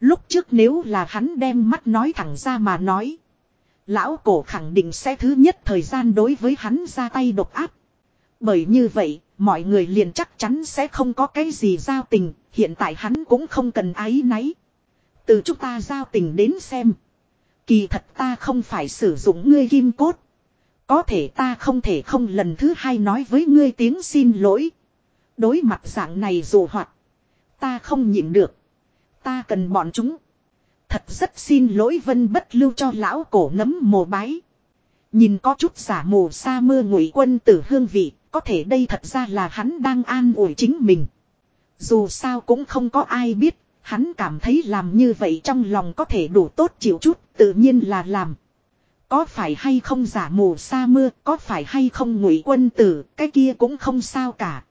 Lúc trước nếu là hắn đem mắt nói thẳng ra mà nói. Lão cổ khẳng định sẽ thứ nhất thời gian đối với hắn ra tay độc áp. Bởi như vậy, mọi người liền chắc chắn sẽ không có cái gì giao tình, hiện tại hắn cũng không cần ái náy. Từ chúng ta giao tình đến xem. Kỳ thật ta không phải sử dụng ngươi kim cốt. Có thể ta không thể không lần thứ hai nói với ngươi tiếng xin lỗi. Đối mặt dạng này dù hoạt. Ta không nhịn được. Ta cần bọn chúng. Thật rất xin lỗi vân bất lưu cho lão cổ nấm mồ bái. Nhìn có chút giả mù sa mưa ngụy quân tử hương vị, có thể đây thật ra là hắn đang an ủi chính mình. Dù sao cũng không có ai biết, hắn cảm thấy làm như vậy trong lòng có thể đủ tốt chịu chút, tự nhiên là làm. Có phải hay không giả mù sa mưa, có phải hay không ngụy quân tử, cái kia cũng không sao cả.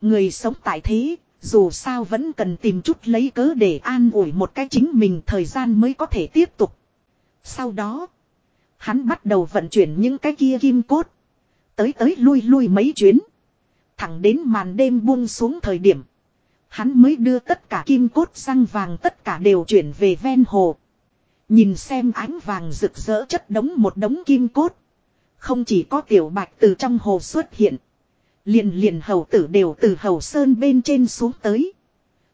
Người sống tại thế, dù sao vẫn cần tìm chút lấy cớ để an ủi một cái chính mình thời gian mới có thể tiếp tục. Sau đó, Hắn bắt đầu vận chuyển những cái kia kim cốt. Tới tới lui lui mấy chuyến. Thẳng đến màn đêm buông xuống thời điểm. Hắn mới đưa tất cả kim cốt răng vàng tất cả đều chuyển về ven hồ. Nhìn xem ánh vàng rực rỡ chất đống một đống kim cốt. Không chỉ có tiểu bạch từ trong hồ xuất hiện. Liền liền hầu tử đều từ hầu sơn bên trên xuống tới.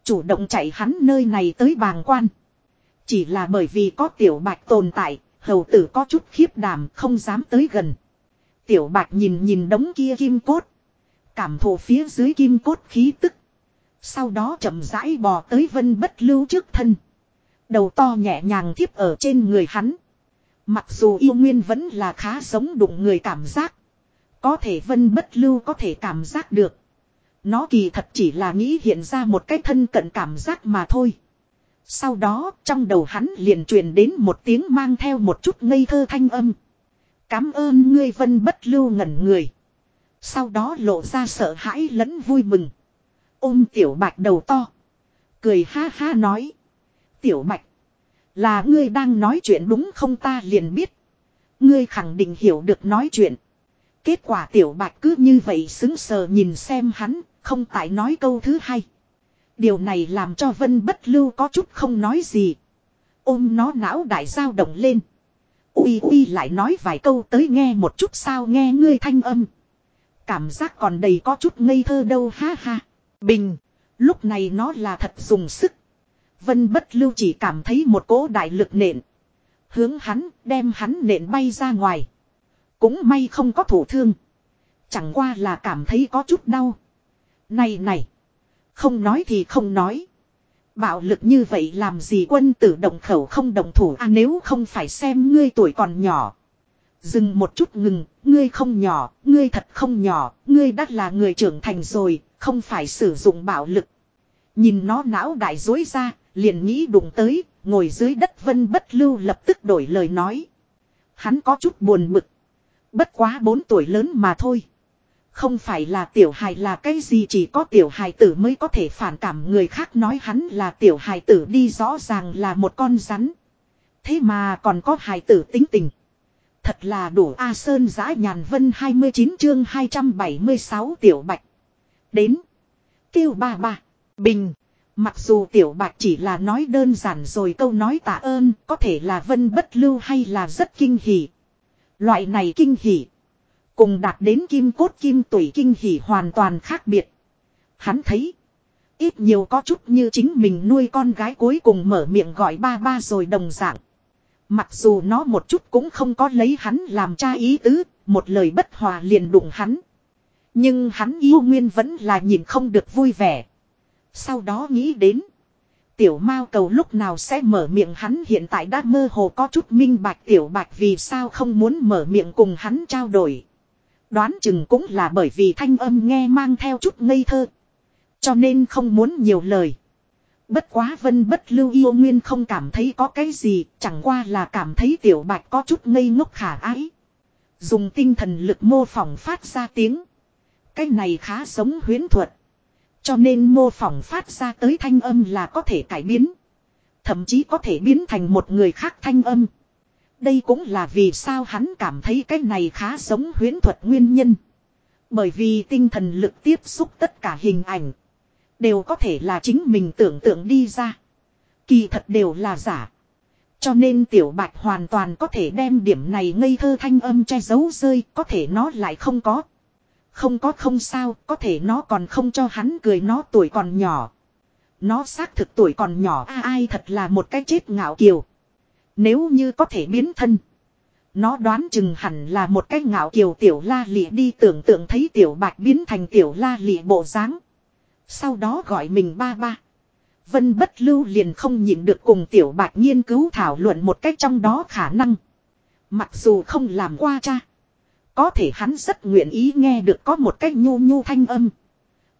Chủ động chạy hắn nơi này tới bàng quan. Chỉ là bởi vì có tiểu bạch tồn tại, hầu tử có chút khiếp đảm không dám tới gần. Tiểu bạch nhìn nhìn đống kia kim cốt. Cảm thụ phía dưới kim cốt khí tức. Sau đó chậm rãi bò tới vân bất lưu trước thân. Đầu to nhẹ nhàng thiếp ở trên người hắn. Mặc dù yêu nguyên vẫn là khá sống đụng người cảm giác. Có thể vân bất lưu có thể cảm giác được. Nó kỳ thật chỉ là nghĩ hiện ra một cái thân cận cảm giác mà thôi. Sau đó, trong đầu hắn liền truyền đến một tiếng mang theo một chút ngây thơ thanh âm. Cám ơn ngươi vân bất lưu ngẩn người. Sau đó lộ ra sợ hãi lẫn vui mừng. Ôm tiểu bạch đầu to. Cười ha ha nói. Tiểu bạch. Là ngươi đang nói chuyện đúng không ta liền biết. Ngươi khẳng định hiểu được nói chuyện. Kết quả tiểu bạch cứ như vậy xứng sờ nhìn xem hắn, không tại nói câu thứ hai. Điều này làm cho vân bất lưu có chút không nói gì. Ôm nó não đại dao động lên. Ui ui lại nói vài câu tới nghe một chút sao nghe ngươi thanh âm. Cảm giác còn đầy có chút ngây thơ đâu ha ha. Bình. Lúc này nó là thật dùng sức. Vân bất lưu chỉ cảm thấy một cỗ đại lực nện. Hướng hắn đem hắn nện bay ra ngoài. Cũng may không có thủ thương. Chẳng qua là cảm thấy có chút đau. Này này. Không nói thì không nói. Bạo lực như vậy làm gì quân tử động khẩu không động thủ à nếu không phải xem ngươi tuổi còn nhỏ. Dừng một chút ngừng, ngươi không nhỏ, ngươi thật không nhỏ, ngươi đã là người trưởng thành rồi, không phải sử dụng bạo lực. Nhìn nó não đại dối ra, liền nghĩ đụng tới, ngồi dưới đất vân bất lưu lập tức đổi lời nói. Hắn có chút buồn bực. Bất quá bốn tuổi lớn mà thôi. Không phải là tiểu hài là cái gì, chỉ có tiểu hài tử mới có thể phản cảm người khác nói hắn là tiểu hài tử đi, rõ ràng là một con rắn. Thế mà còn có hài tử tính tình. Thật là đủ A Sơn giã nhàn vân 29 chương 276 tiểu bạch. Đến. Kêu ba ba. Bình. Mặc dù tiểu bạch chỉ là nói đơn giản rồi câu nói tạ ơn, có thể là vân bất lưu hay là rất kinh hỉ. Loại này kinh hỉ. Cùng đạt đến kim cốt kim tuổi kinh hỉ hoàn toàn khác biệt. Hắn thấy. Ít nhiều có chút như chính mình nuôi con gái cuối cùng mở miệng gọi ba ba rồi đồng dạng. Mặc dù nó một chút cũng không có lấy hắn làm cha ý tứ, một lời bất hòa liền đụng hắn. Nhưng hắn yêu nguyên vẫn là nhìn không được vui vẻ. Sau đó nghĩ đến. Tiểu mao cầu lúc nào sẽ mở miệng hắn hiện tại đã mơ hồ có chút minh bạch tiểu bạch vì sao không muốn mở miệng cùng hắn trao đổi. Đoán chừng cũng là bởi vì thanh âm nghe mang theo chút ngây thơ. Cho nên không muốn nhiều lời. Bất quá vân bất lưu yêu nguyên không cảm thấy có cái gì, chẳng qua là cảm thấy tiểu bạch có chút ngây ngốc khả ái. Dùng tinh thần lực mô phỏng phát ra tiếng. Cái này khá giống huyến thuật. Cho nên mô phỏng phát ra tới thanh âm là có thể cải biến. Thậm chí có thể biến thành một người khác thanh âm. Đây cũng là vì sao hắn cảm thấy cái này khá giống huyến thuật nguyên nhân. Bởi vì tinh thần lực tiếp xúc tất cả hình ảnh. Đều có thể là chính mình tưởng tượng đi ra. Kỳ thật đều là giả. Cho nên tiểu bạch hoàn toàn có thể đem điểm này ngây thơ thanh âm che giấu rơi, có thể nó lại không có. Không có không sao, có thể nó còn không cho hắn cười nó tuổi còn nhỏ. Nó xác thực tuổi còn nhỏ a ai thật là một cái chết ngạo kiều. Nếu như có thể biến thân. Nó đoán chừng hẳn là một cái ngạo kiều tiểu la lị đi tưởng tượng thấy tiểu bạch biến thành tiểu la lị bộ dáng Sau đó gọi mình ba ba. Vân bất lưu liền không nhịn được cùng tiểu bạch nghiên cứu thảo luận một cách trong đó khả năng. Mặc dù không làm qua cha. Có thể hắn rất nguyện ý nghe được có một cách nhu nhu thanh âm.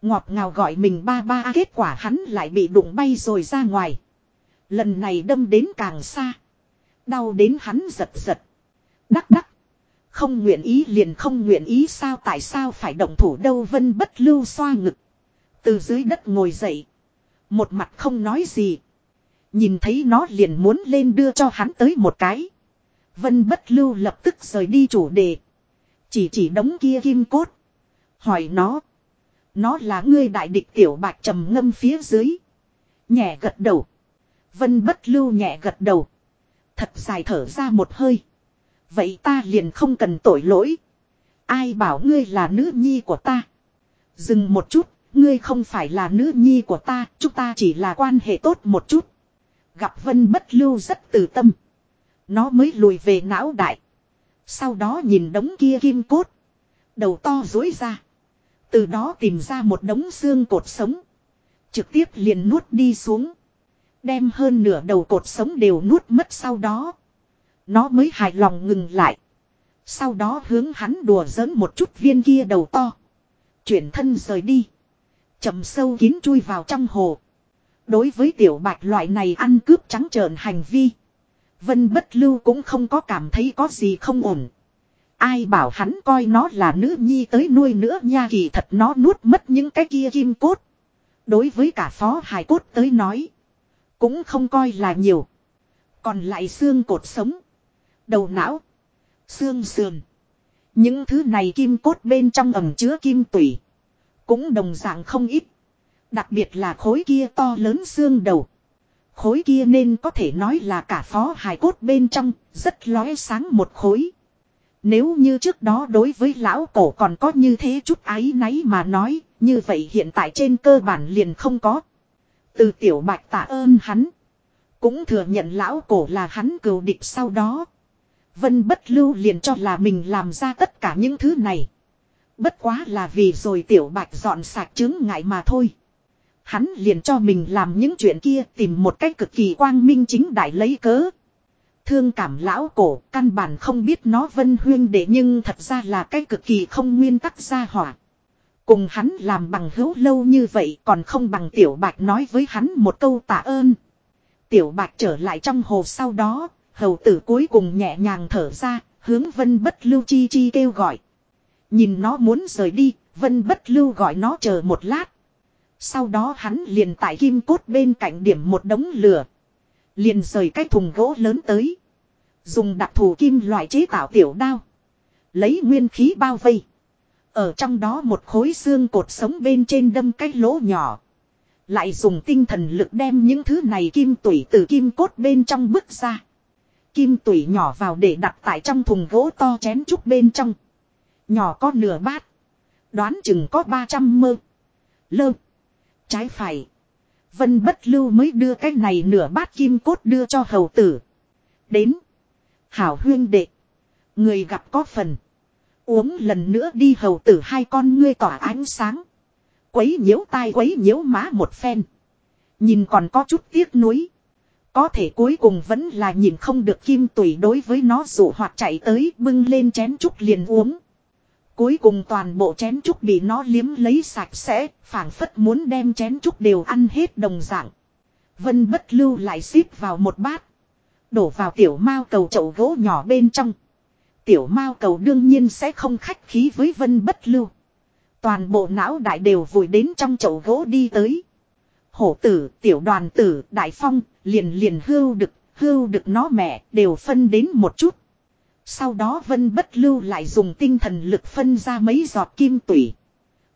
Ngọt ngào gọi mình ba ba, kết quả hắn lại bị đụng bay rồi ra ngoài. Lần này đâm đến càng xa. Đau đến hắn giật giật. Đắc đắc. Không nguyện ý liền không nguyện ý, sao tại sao phải động thủ đâu vân bất lưu xoa ngực. Từ dưới đất ngồi dậy. Một mặt không nói gì. Nhìn thấy nó liền muốn lên đưa cho hắn tới một cái. Vân bất lưu lập tức rời đi chủ đề. Chỉ chỉ đống kia kim cốt. Hỏi nó. Nó là ngươi đại địch tiểu bạch trầm ngâm phía dưới. Nhẹ gật đầu. Vân bất lưu nhẹ gật đầu. Thật dài thở ra một hơi. Vậy ta liền không cần tội lỗi. Ai bảo ngươi là nữ nhi của ta. Dừng một chút, ngươi không phải là nữ nhi của ta, chúng ta chỉ là quan hệ tốt một chút. Gặp vân bất lưu rất từ tâm. Nó mới lùi về não đại. Sau đó nhìn đống kia kim cốt. Đầu to dối ra. Từ đó tìm ra một đống xương cột sống. Trực tiếp liền nuốt đi xuống. Đem hơn nửa đầu cột sống đều nuốt mất sau đó. Nó mới hài lòng ngừng lại. Sau đó hướng hắn đùa giỡn một chút viên kia đầu to. Chuyển thân rời đi. chậm sâu kín chui vào trong hồ. Đối với tiểu bạch loại này ăn cướp trắng trợn hành vi. Vân bất lưu cũng không có cảm thấy có gì không ổn. Ai bảo hắn coi nó là nữ nhi tới nuôi nữa nha kỳ thật nó nuốt mất những cái kia kim cốt. Đối với cả phó hài cốt tới nói. Cũng không coi là nhiều. Còn lại xương cột sống. Đầu não. Xương sườn. Những thứ này kim cốt bên trong ẩm chứa kim tủy. Cũng đồng dạng không ít. Đặc biệt là khối kia to lớn xương đầu. Khối kia nên có thể nói là cả phó hài cốt bên trong, rất lóe sáng một khối. Nếu như trước đó đối với lão cổ còn có như thế chút ái náy mà nói, như vậy hiện tại trên cơ bản liền không có. Từ tiểu bạch tạ ơn hắn. Cũng thừa nhận lão cổ là hắn cừu địch sau đó. Vân bất lưu liền cho là mình làm ra tất cả những thứ này. Bất quá là vì rồi tiểu bạch dọn sạch chứng ngại mà thôi. Hắn liền cho mình làm những chuyện kia tìm một cách cực kỳ quang minh chính đại lấy cớ. Thương cảm lão cổ căn bản không biết nó vân huyên để nhưng thật ra là cái cực kỳ không nguyên tắc gia hỏa. Cùng hắn làm bằng hữu lâu như vậy còn không bằng tiểu bạch nói với hắn một câu tạ ơn. Tiểu bạch trở lại trong hồ sau đó, hầu tử cuối cùng nhẹ nhàng thở ra, hướng vân bất lưu chi chi kêu gọi. Nhìn nó muốn rời đi, vân bất lưu gọi nó chờ một lát. Sau đó hắn liền tại kim cốt bên cạnh điểm một đống lửa. Liền rời cái thùng gỗ lớn tới. Dùng đặc thù kim loại chế tạo tiểu đao. Lấy nguyên khí bao vây. Ở trong đó một khối xương cột sống bên trên đâm cái lỗ nhỏ. Lại dùng tinh thần lực đem những thứ này kim tủy từ kim cốt bên trong bức ra. Kim tủy nhỏ vào để đặt tại trong thùng gỗ to chén trúc bên trong. Nhỏ có nửa bát. Đoán chừng có 300 mơ. Lơ. Trái phải. Vân bất lưu mới đưa cái này nửa bát kim cốt đưa cho hầu tử. Đến. Hảo huyên đệ. Người gặp có phần. Uống lần nữa đi hầu tử hai con ngươi tỏa ánh sáng. Quấy nhiễu tai quấy nhiễu má một phen. Nhìn còn có chút tiếc nuối. Có thể cuối cùng vẫn là nhìn không được kim tủy đối với nó dụ hoặc chạy tới bưng lên chén trúc liền uống. Cuối cùng toàn bộ chén trúc bị nó liếm lấy sạch sẽ, phảng phất muốn đem chén trúc đều ăn hết đồng dạng. Vân bất lưu lại xíp vào một bát. Đổ vào tiểu mao cầu chậu gỗ nhỏ bên trong. Tiểu mao cầu đương nhiên sẽ không khách khí với vân bất lưu. Toàn bộ não đại đều vùi đến trong chậu gỗ đi tới. Hổ tử, tiểu đoàn tử, đại phong, liền liền hưu đực, hưu đực nó mẹ, đều phân đến một chút. Sau đó vân bất lưu lại dùng tinh thần lực phân ra mấy giọt kim tủy.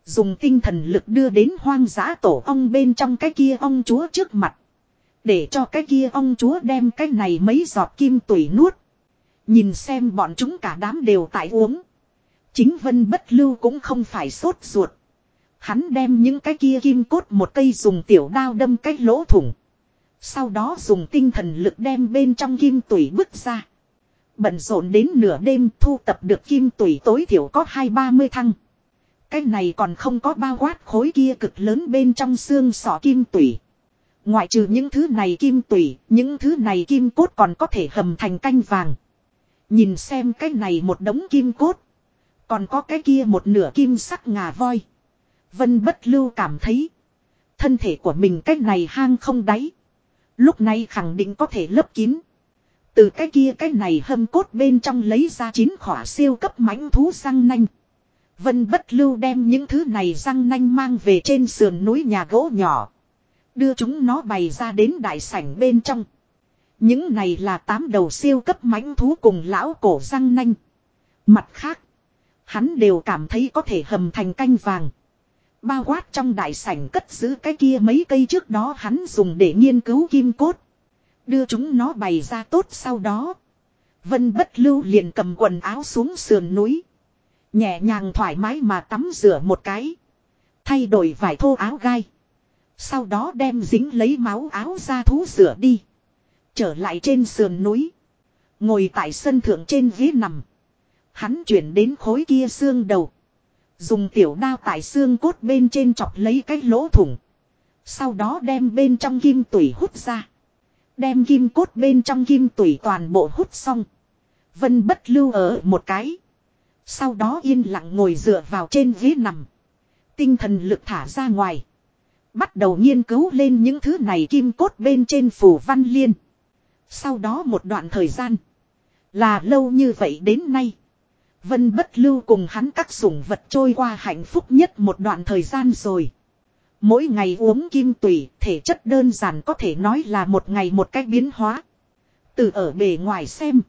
Dùng tinh thần lực đưa đến hoang dã tổ ong bên trong cái kia ong chúa trước mặt. Để cho cái kia ong chúa đem cái này mấy giọt kim tủy nuốt. Nhìn xem bọn chúng cả đám đều tại uống. Chính vân bất lưu cũng không phải sốt ruột. Hắn đem những cái kia kim cốt một cây dùng tiểu đao đâm cái lỗ thủng. Sau đó dùng tinh thần lực đem bên trong kim tủy bứt ra. Bận rộn đến nửa đêm thu tập được kim tủy tối thiểu có hai ba mươi thăng. Cái này còn không có bao quát khối kia cực lớn bên trong xương sọ kim tủy. Ngoại trừ những thứ này kim tủy, những thứ này kim cốt còn có thể hầm thành canh vàng. Nhìn xem cái này một đống kim cốt. Còn có cái kia một nửa kim sắc ngà voi. Vân bất lưu cảm thấy. Thân thể của mình cái này hang không đáy. Lúc này khẳng định có thể lấp kín. Từ cái kia cái này hâm cốt bên trong lấy ra chín khỏa siêu cấp mãnh thú răng nanh. Vân bất lưu đem những thứ này răng nanh mang về trên sườn núi nhà gỗ nhỏ. Đưa chúng nó bày ra đến đại sảnh bên trong. Những này là tám đầu siêu cấp mãnh thú cùng lão cổ răng nanh. Mặt khác, hắn đều cảm thấy có thể hầm thành canh vàng. Bao quát trong đại sảnh cất giữ cái kia mấy cây trước đó hắn dùng để nghiên cứu kim cốt. Đưa chúng nó bày ra tốt sau đó. Vân bất lưu liền cầm quần áo xuống sườn núi. Nhẹ nhàng thoải mái mà tắm rửa một cái. Thay đổi vải thô áo gai. Sau đó đem dính lấy máu áo ra thú rửa đi. Trở lại trên sườn núi. Ngồi tại sân thượng trên ghế nằm. Hắn chuyển đến khối kia xương đầu. Dùng tiểu đao tại xương cốt bên trên chọc lấy cái lỗ thủng. Sau đó đem bên trong kim tủy hút ra. Đem kim cốt bên trong kim tủy toàn bộ hút xong. Vân bất lưu ở một cái. Sau đó yên lặng ngồi dựa vào trên ghế nằm. Tinh thần lực thả ra ngoài. Bắt đầu nghiên cứu lên những thứ này kim cốt bên trên phủ văn liên. Sau đó một đoạn thời gian. Là lâu như vậy đến nay. Vân bất lưu cùng hắn các sủng vật trôi qua hạnh phúc nhất một đoạn thời gian rồi. Mỗi ngày uống kim tủy, thể chất đơn giản có thể nói là một ngày một cách biến hóa. Từ ở bề ngoài xem.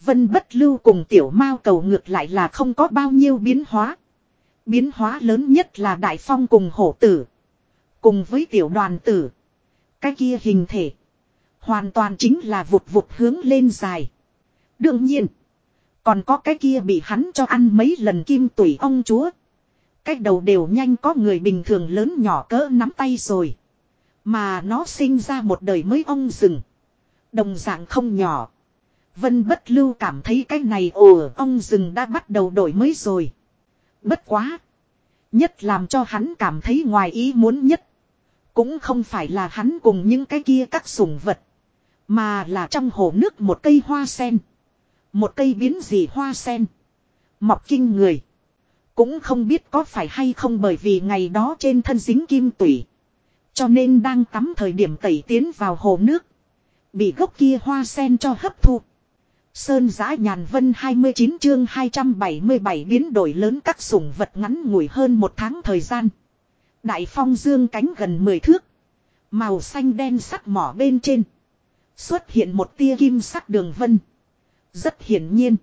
Vân bất lưu cùng tiểu mao cầu ngược lại là không có bao nhiêu biến hóa. Biến hóa lớn nhất là đại phong cùng hổ tử. Cùng với tiểu đoàn tử. Cái kia hình thể. Hoàn toàn chính là vụt vụt hướng lên dài. Đương nhiên. Còn có cái kia bị hắn cho ăn mấy lần kim tủy ông chúa. Cái đầu đều nhanh có người bình thường lớn nhỏ cỡ nắm tay rồi. Mà nó sinh ra một đời mới ông rừng. Đồng dạng không nhỏ. Vân bất lưu cảm thấy cái này, ồ ông rừng đã bắt đầu đổi mới rồi. Bất quá. Nhất làm cho hắn cảm thấy ngoài ý muốn nhất. Cũng không phải là hắn cùng những cái kia các sủng vật. Mà là trong hồ nước một cây hoa sen. Một cây biến dị hoa sen. Mọc kinh người. Cũng không biết có phải hay không bởi vì ngày đó trên thân dính kim tủy. Cho nên đang tắm thời điểm tẩy tiến vào hồ nước. Bị gốc kia hoa sen cho hấp thu. Sơn giã nhàn vân 29 chương 277 biến đổi lớn các sủng vật ngắn ngủi hơn một tháng thời gian. Đại phong dương cánh gần 10 thước. Màu xanh đen sắc mỏ bên trên. Xuất hiện một tia kim sắc đường vân. Rất hiển nhiên.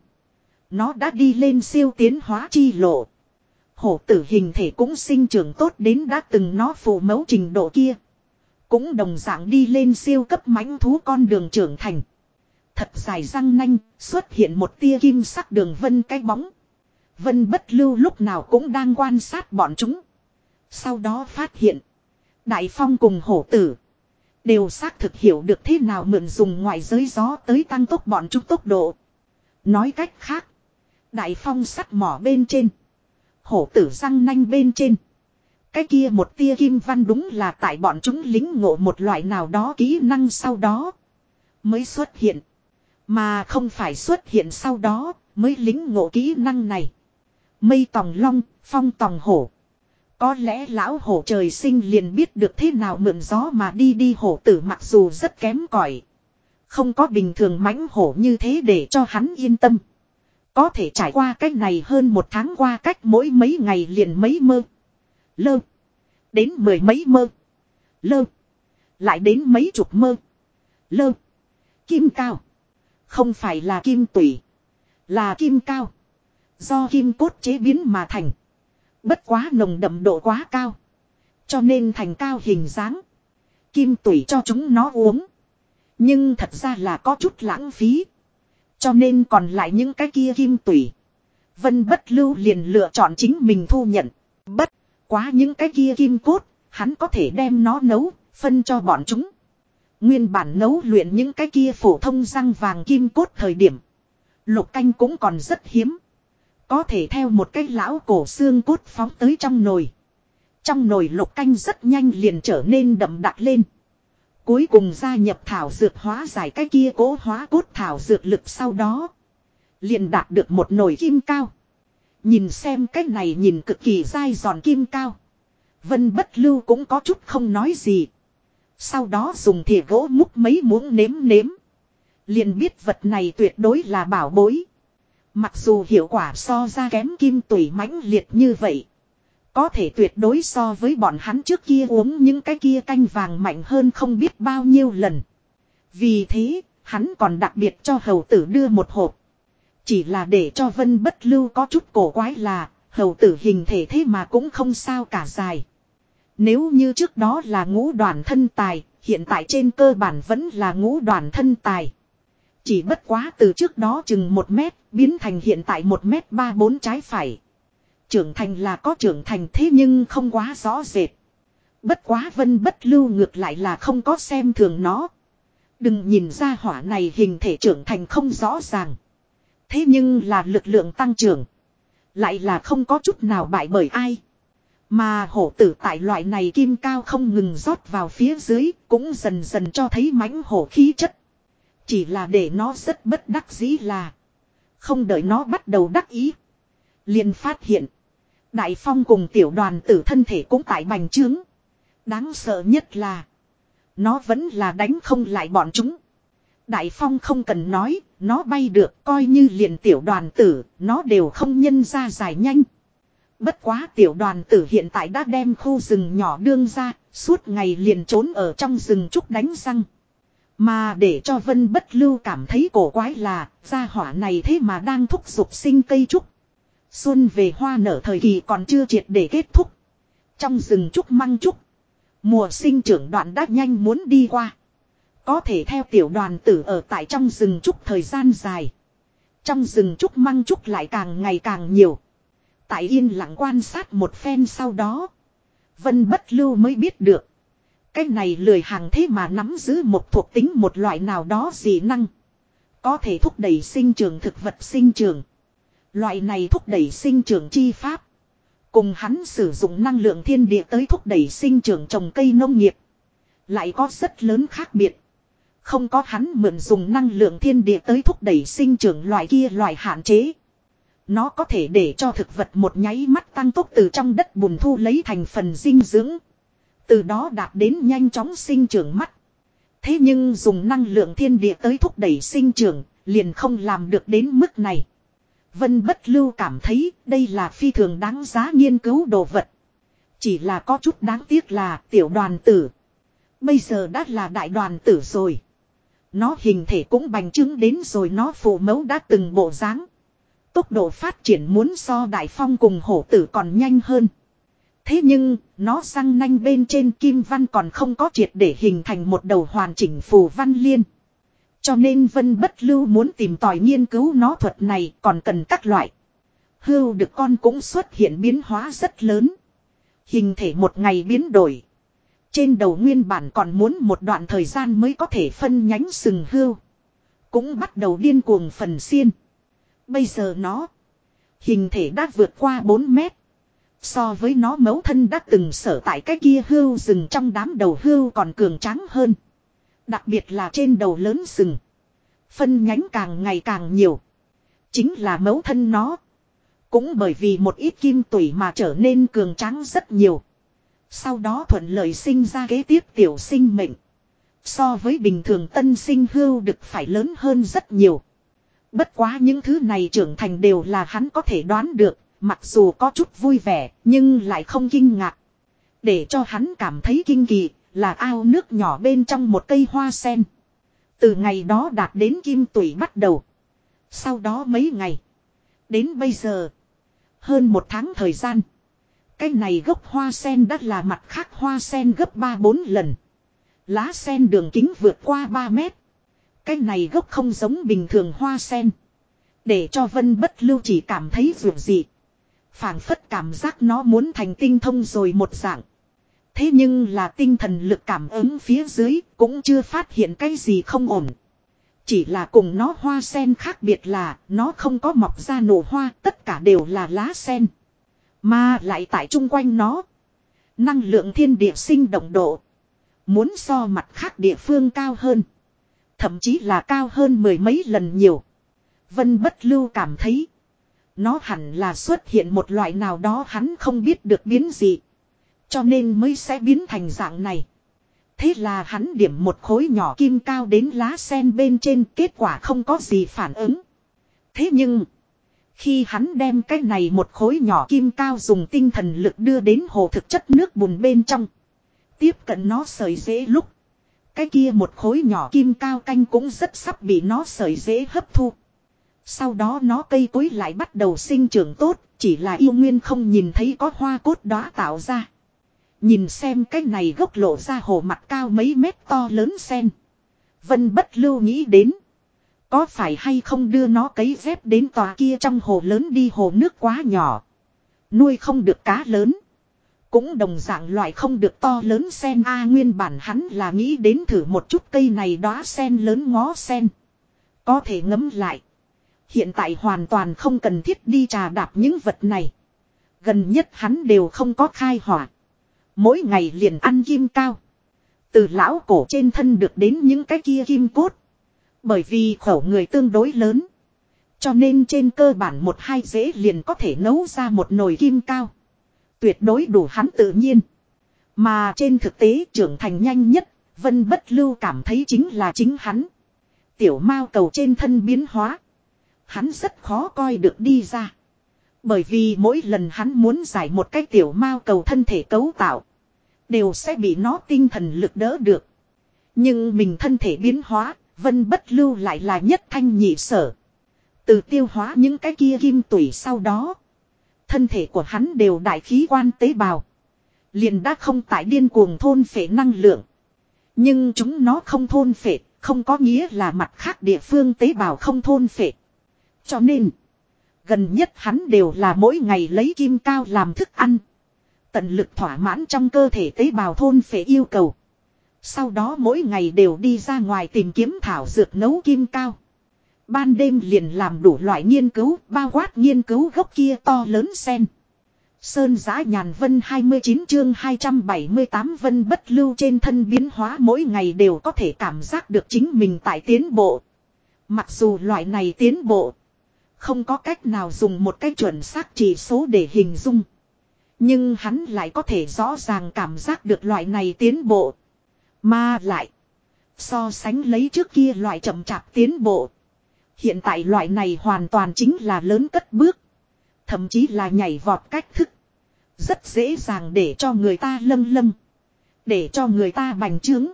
Nó đã đi lên siêu tiến hóa chi lộ. Hổ tử hình thể cũng sinh trưởng tốt đến đã từng nó phù mẫu trình độ kia. Cũng đồng dạng đi lên siêu cấp mãnh thú con đường trưởng thành. Thật dài răng nanh, xuất hiện một tia kim sắc đường vân cái bóng. Vân bất lưu lúc nào cũng đang quan sát bọn chúng. Sau đó phát hiện. Đại phong cùng hổ tử. Đều xác thực hiểu được thế nào mượn dùng ngoại giới gió tới tăng tốc bọn chúng tốc độ. Nói cách khác. Đại phong sắt mỏ bên trên. Hổ tử răng nanh bên trên. Cái kia một tia kim văn đúng là tại bọn chúng lính ngộ một loại nào đó kỹ năng sau đó. Mới xuất hiện. Mà không phải xuất hiện sau đó mới lính ngộ kỹ năng này. Mây tòng long, phong tòng hổ. Có lẽ lão hổ trời sinh liền biết được thế nào mượn gió mà đi đi hổ tử mặc dù rất kém cỏi Không có bình thường mãnh hổ như thế để cho hắn yên tâm. Có thể trải qua cách này hơn một tháng qua cách mỗi mấy ngày liền mấy mơ. Lơ. Đến mười mấy mơ. Lơ. Lại đến mấy chục mơ. Lơ. Kim cao. Không phải là kim tủy. Là kim cao. Do kim cốt chế biến mà thành. Bất quá nồng đậm độ quá cao. Cho nên thành cao hình dáng. Kim tủy cho chúng nó uống. Nhưng thật ra là có chút lãng phí. Cho nên còn lại những cái kia kim tủy. Vân bất lưu liền lựa chọn chính mình thu nhận. Bất quá những cái kia kim cốt. Hắn có thể đem nó nấu, phân cho bọn chúng. Nguyên bản nấu luyện những cái kia phổ thông răng vàng kim cốt thời điểm. Lục canh cũng còn rất hiếm. Có thể theo một cái lão cổ xương cốt phóng tới trong nồi. Trong nồi lục canh rất nhanh liền trở nên đậm đặc lên. Cuối cùng gia nhập thảo dược hóa giải cái kia cố hóa cốt thảo dược lực sau đó. Liền đạt được một nồi kim cao. Nhìn xem cái này nhìn cực kỳ dai giòn kim cao. Vân bất lưu cũng có chút không nói gì. Sau đó dùng thìa gỗ múc mấy muỗng nếm nếm. Liền biết vật này tuyệt đối là bảo bối. Mặc dù hiệu quả so ra kém kim tủy mãnh liệt như vậy. Có thể tuyệt đối so với bọn hắn trước kia uống những cái kia canh vàng mạnh hơn không biết bao nhiêu lần. Vì thế, hắn còn đặc biệt cho hầu tử đưa một hộp. Chỉ là để cho vân bất lưu có chút cổ quái là, hầu tử hình thể thế mà cũng không sao cả dài. Nếu như trước đó là ngũ đoàn thân tài, hiện tại trên cơ bản vẫn là ngũ đoàn thân tài. Chỉ bất quá từ trước đó chừng một mét, biến thành hiện tại một mét ba bốn trái phải. Trưởng thành là có trưởng thành thế nhưng không quá rõ rệt. Bất quá vân bất lưu ngược lại là không có xem thường nó. Đừng nhìn ra hỏa này hình thể trưởng thành không rõ ràng. Thế nhưng là lực lượng tăng trưởng. Lại là không có chút nào bại bởi ai. Mà hổ tử tại loại này kim cao không ngừng rót vào phía dưới cũng dần dần cho thấy mãnh hổ khí chất. Chỉ là để nó rất bất đắc dĩ là. Không đợi nó bắt đầu đắc ý. liền phát hiện. Đại phong cùng tiểu đoàn tử thân thể cũng tại bành trướng. Đáng sợ nhất là. Nó vẫn là đánh không lại bọn chúng. Đại phong không cần nói, nó bay được coi như liền tiểu đoàn tử, nó đều không nhân ra dài nhanh. Bất quá tiểu đoàn tử hiện tại đã đem khu rừng nhỏ đương ra, suốt ngày liền trốn ở trong rừng trúc đánh răng. Mà để cho Vân Bất Lưu cảm thấy cổ quái là, gia hỏa này thế mà đang thúc giục sinh cây trúc. Xuân về hoa nở thời kỳ còn chưa triệt để kết thúc. Trong rừng trúc măng trúc. Mùa sinh trưởng đoạn đã nhanh muốn đi qua. Có thể theo tiểu đoàn tử ở tại trong rừng trúc thời gian dài. Trong rừng trúc măng trúc lại càng ngày càng nhiều. Tại yên lặng quan sát một phen sau đó. Vân bất lưu mới biết được. Cái này lười hàng thế mà nắm giữ một thuộc tính một loại nào đó dị năng. Có thể thúc đẩy sinh trưởng thực vật sinh trưởng. Loại này thúc đẩy sinh trưởng chi pháp. Cùng hắn sử dụng năng lượng thiên địa tới thúc đẩy sinh trưởng trồng cây nông nghiệp. Lại có rất lớn khác biệt. Không có hắn mượn dùng năng lượng thiên địa tới thúc đẩy sinh trưởng loại kia loại hạn chế. Nó có thể để cho thực vật một nháy mắt tăng tốc từ trong đất bùn thu lấy thành phần dinh dưỡng. Từ đó đạt đến nhanh chóng sinh trưởng mắt. Thế nhưng dùng năng lượng thiên địa tới thúc đẩy sinh trưởng, liền không làm được đến mức này. Vân bất lưu cảm thấy đây là phi thường đáng giá nghiên cứu đồ vật. Chỉ là có chút đáng tiếc là tiểu đoàn tử. Bây giờ đã là đại đoàn tử rồi. Nó hình thể cũng bành trướng đến rồi nó phụ mẫu đã từng bộ dáng. Tốc độ phát triển muốn so đại phong cùng hổ tử còn nhanh hơn. Thế nhưng, nó răng nanh bên trên kim văn còn không có triệt để hình thành một đầu hoàn chỉnh phù văn liên. Cho nên Vân Bất Lưu muốn tìm tòi nghiên cứu nó thuật này còn cần các loại. Hưu được con cũng xuất hiện biến hóa rất lớn. Hình thể một ngày biến đổi. Trên đầu nguyên bản còn muốn một đoạn thời gian mới có thể phân nhánh sừng hưu. Cũng bắt đầu điên cuồng phần xiên. Bây giờ nó. Hình thể đã vượt qua 4 mét. So với nó mấu thân đã từng sở tại cái kia hưu rừng trong đám đầu hưu còn cường tráng hơn. Đặc biệt là trên đầu lớn sừng. Phân nhánh càng ngày càng nhiều. Chính là mấu thân nó. Cũng bởi vì một ít kim tủy mà trở nên cường tráng rất nhiều. Sau đó thuận lợi sinh ra kế tiếp tiểu sinh mệnh. So với bình thường tân sinh hưu được phải lớn hơn rất nhiều. Bất quá những thứ này trưởng thành đều là hắn có thể đoán được, mặc dù có chút vui vẻ, nhưng lại không kinh ngạc. Để cho hắn cảm thấy kinh kỳ, là ao nước nhỏ bên trong một cây hoa sen. Từ ngày đó đạt đến kim tủy bắt đầu. Sau đó mấy ngày. Đến bây giờ. Hơn một tháng thời gian. Cái này gốc hoa sen đã là mặt khác hoa sen gấp 3-4 lần. Lá sen đường kính vượt qua 3 mét. Cái này gốc không giống bình thường hoa sen. Để cho vân bất lưu chỉ cảm thấy vượt gì. phảng phất cảm giác nó muốn thành tinh thông rồi một dạng. Thế nhưng là tinh thần lực cảm ứng phía dưới cũng chưa phát hiện cái gì không ổn. Chỉ là cùng nó hoa sen khác biệt là nó không có mọc ra nổ hoa, tất cả đều là lá sen. Mà lại tại chung quanh nó. Năng lượng thiên địa sinh động độ. Muốn so mặt khác địa phương cao hơn. Thậm chí là cao hơn mười mấy lần nhiều. Vân bất lưu cảm thấy. Nó hẳn là xuất hiện một loại nào đó hắn không biết được biến gì. Cho nên mới sẽ biến thành dạng này. Thế là hắn điểm một khối nhỏ kim cao đến lá sen bên trên kết quả không có gì phản ứng. Thế nhưng, khi hắn đem cái này một khối nhỏ kim cao dùng tinh thần lực đưa đến hồ thực chất nước bùn bên trong. Tiếp cận nó sợi dễ lúc. Cái kia một khối nhỏ kim cao canh cũng rất sắp bị nó sởi dễ hấp thu. Sau đó nó cây cối lại bắt đầu sinh trưởng tốt, chỉ là yêu nguyên không nhìn thấy có hoa cốt đó tạo ra. Nhìn xem cái này gốc lộ ra hồ mặt cao mấy mét to lớn sen. Vân bất lưu nghĩ đến. Có phải hay không đưa nó cấy dép đến tòa kia trong hồ lớn đi hồ nước quá nhỏ. Nuôi không được cá lớn. Cũng đồng dạng loại không được to lớn sen A nguyên bản hắn là nghĩ đến thử một chút cây này đóa sen lớn ngó sen. Có thể ngấm lại. Hiện tại hoàn toàn không cần thiết đi trà đạp những vật này. Gần nhất hắn đều không có khai hỏa. Mỗi ngày liền ăn kim cao. Từ lão cổ trên thân được đến những cái kia kim cốt. Bởi vì khẩu người tương đối lớn. Cho nên trên cơ bản một hai dễ liền có thể nấu ra một nồi kim cao. Tuyệt đối đủ hắn tự nhiên. Mà trên thực tế trưởng thành nhanh nhất, Vân Bất Lưu cảm thấy chính là chính hắn. Tiểu mao cầu trên thân biến hóa. Hắn rất khó coi được đi ra. Bởi vì mỗi lần hắn muốn giải một cái tiểu mao cầu thân thể cấu tạo. Đều sẽ bị nó tinh thần lực đỡ được. Nhưng mình thân thể biến hóa, vân bất lưu lại là nhất thanh nhị sở. Từ tiêu hóa những cái kia kim tủy sau đó. Thân thể của hắn đều đại khí quan tế bào. Liền đã không tại điên cuồng thôn phệ năng lượng. Nhưng chúng nó không thôn phệ, không có nghĩa là mặt khác địa phương tế bào không thôn phệ. Cho nên, gần nhất hắn đều là mỗi ngày lấy kim cao làm thức ăn. Tận lực thỏa mãn trong cơ thể tế bào thôn phệ yêu cầu. Sau đó mỗi ngày đều đi ra ngoài tìm kiếm thảo dược nấu kim cao. Ban đêm liền làm đủ loại nghiên cứu, bao quát nghiên cứu gốc kia to lớn sen. Sơn giã nhàn vân 29 chương 278 vân bất lưu trên thân biến hóa mỗi ngày đều có thể cảm giác được chính mình tại tiến bộ. Mặc dù loại này tiến bộ không có cách nào dùng một cái chuẩn xác chỉ số để hình dung. Nhưng hắn lại có thể rõ ràng cảm giác được loại này tiến bộ. Mà lại. So sánh lấy trước kia loại chậm chạp tiến bộ. Hiện tại loại này hoàn toàn chính là lớn cất bước. Thậm chí là nhảy vọt cách thức. Rất dễ dàng để cho người ta lâng lâng. Để cho người ta bành trướng.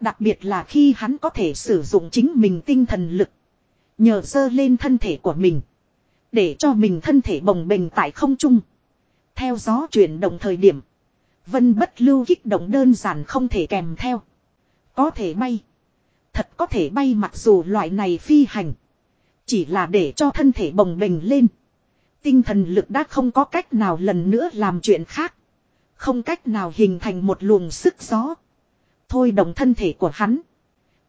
Đặc biệt là khi hắn có thể sử dụng chính mình tinh thần lực. Nhờ dơ lên thân thể của mình. Để cho mình thân thể bồng bềnh tại không trung. Theo gió chuyển động thời điểm. Vân bất lưu kích động đơn giản không thể kèm theo. Có thể bay. Thật có thể bay mặc dù loại này phi hành. Chỉ là để cho thân thể bồng bềnh lên. Tinh thần lực đã không có cách nào lần nữa làm chuyện khác. Không cách nào hình thành một luồng sức gió. Thôi động thân thể của hắn.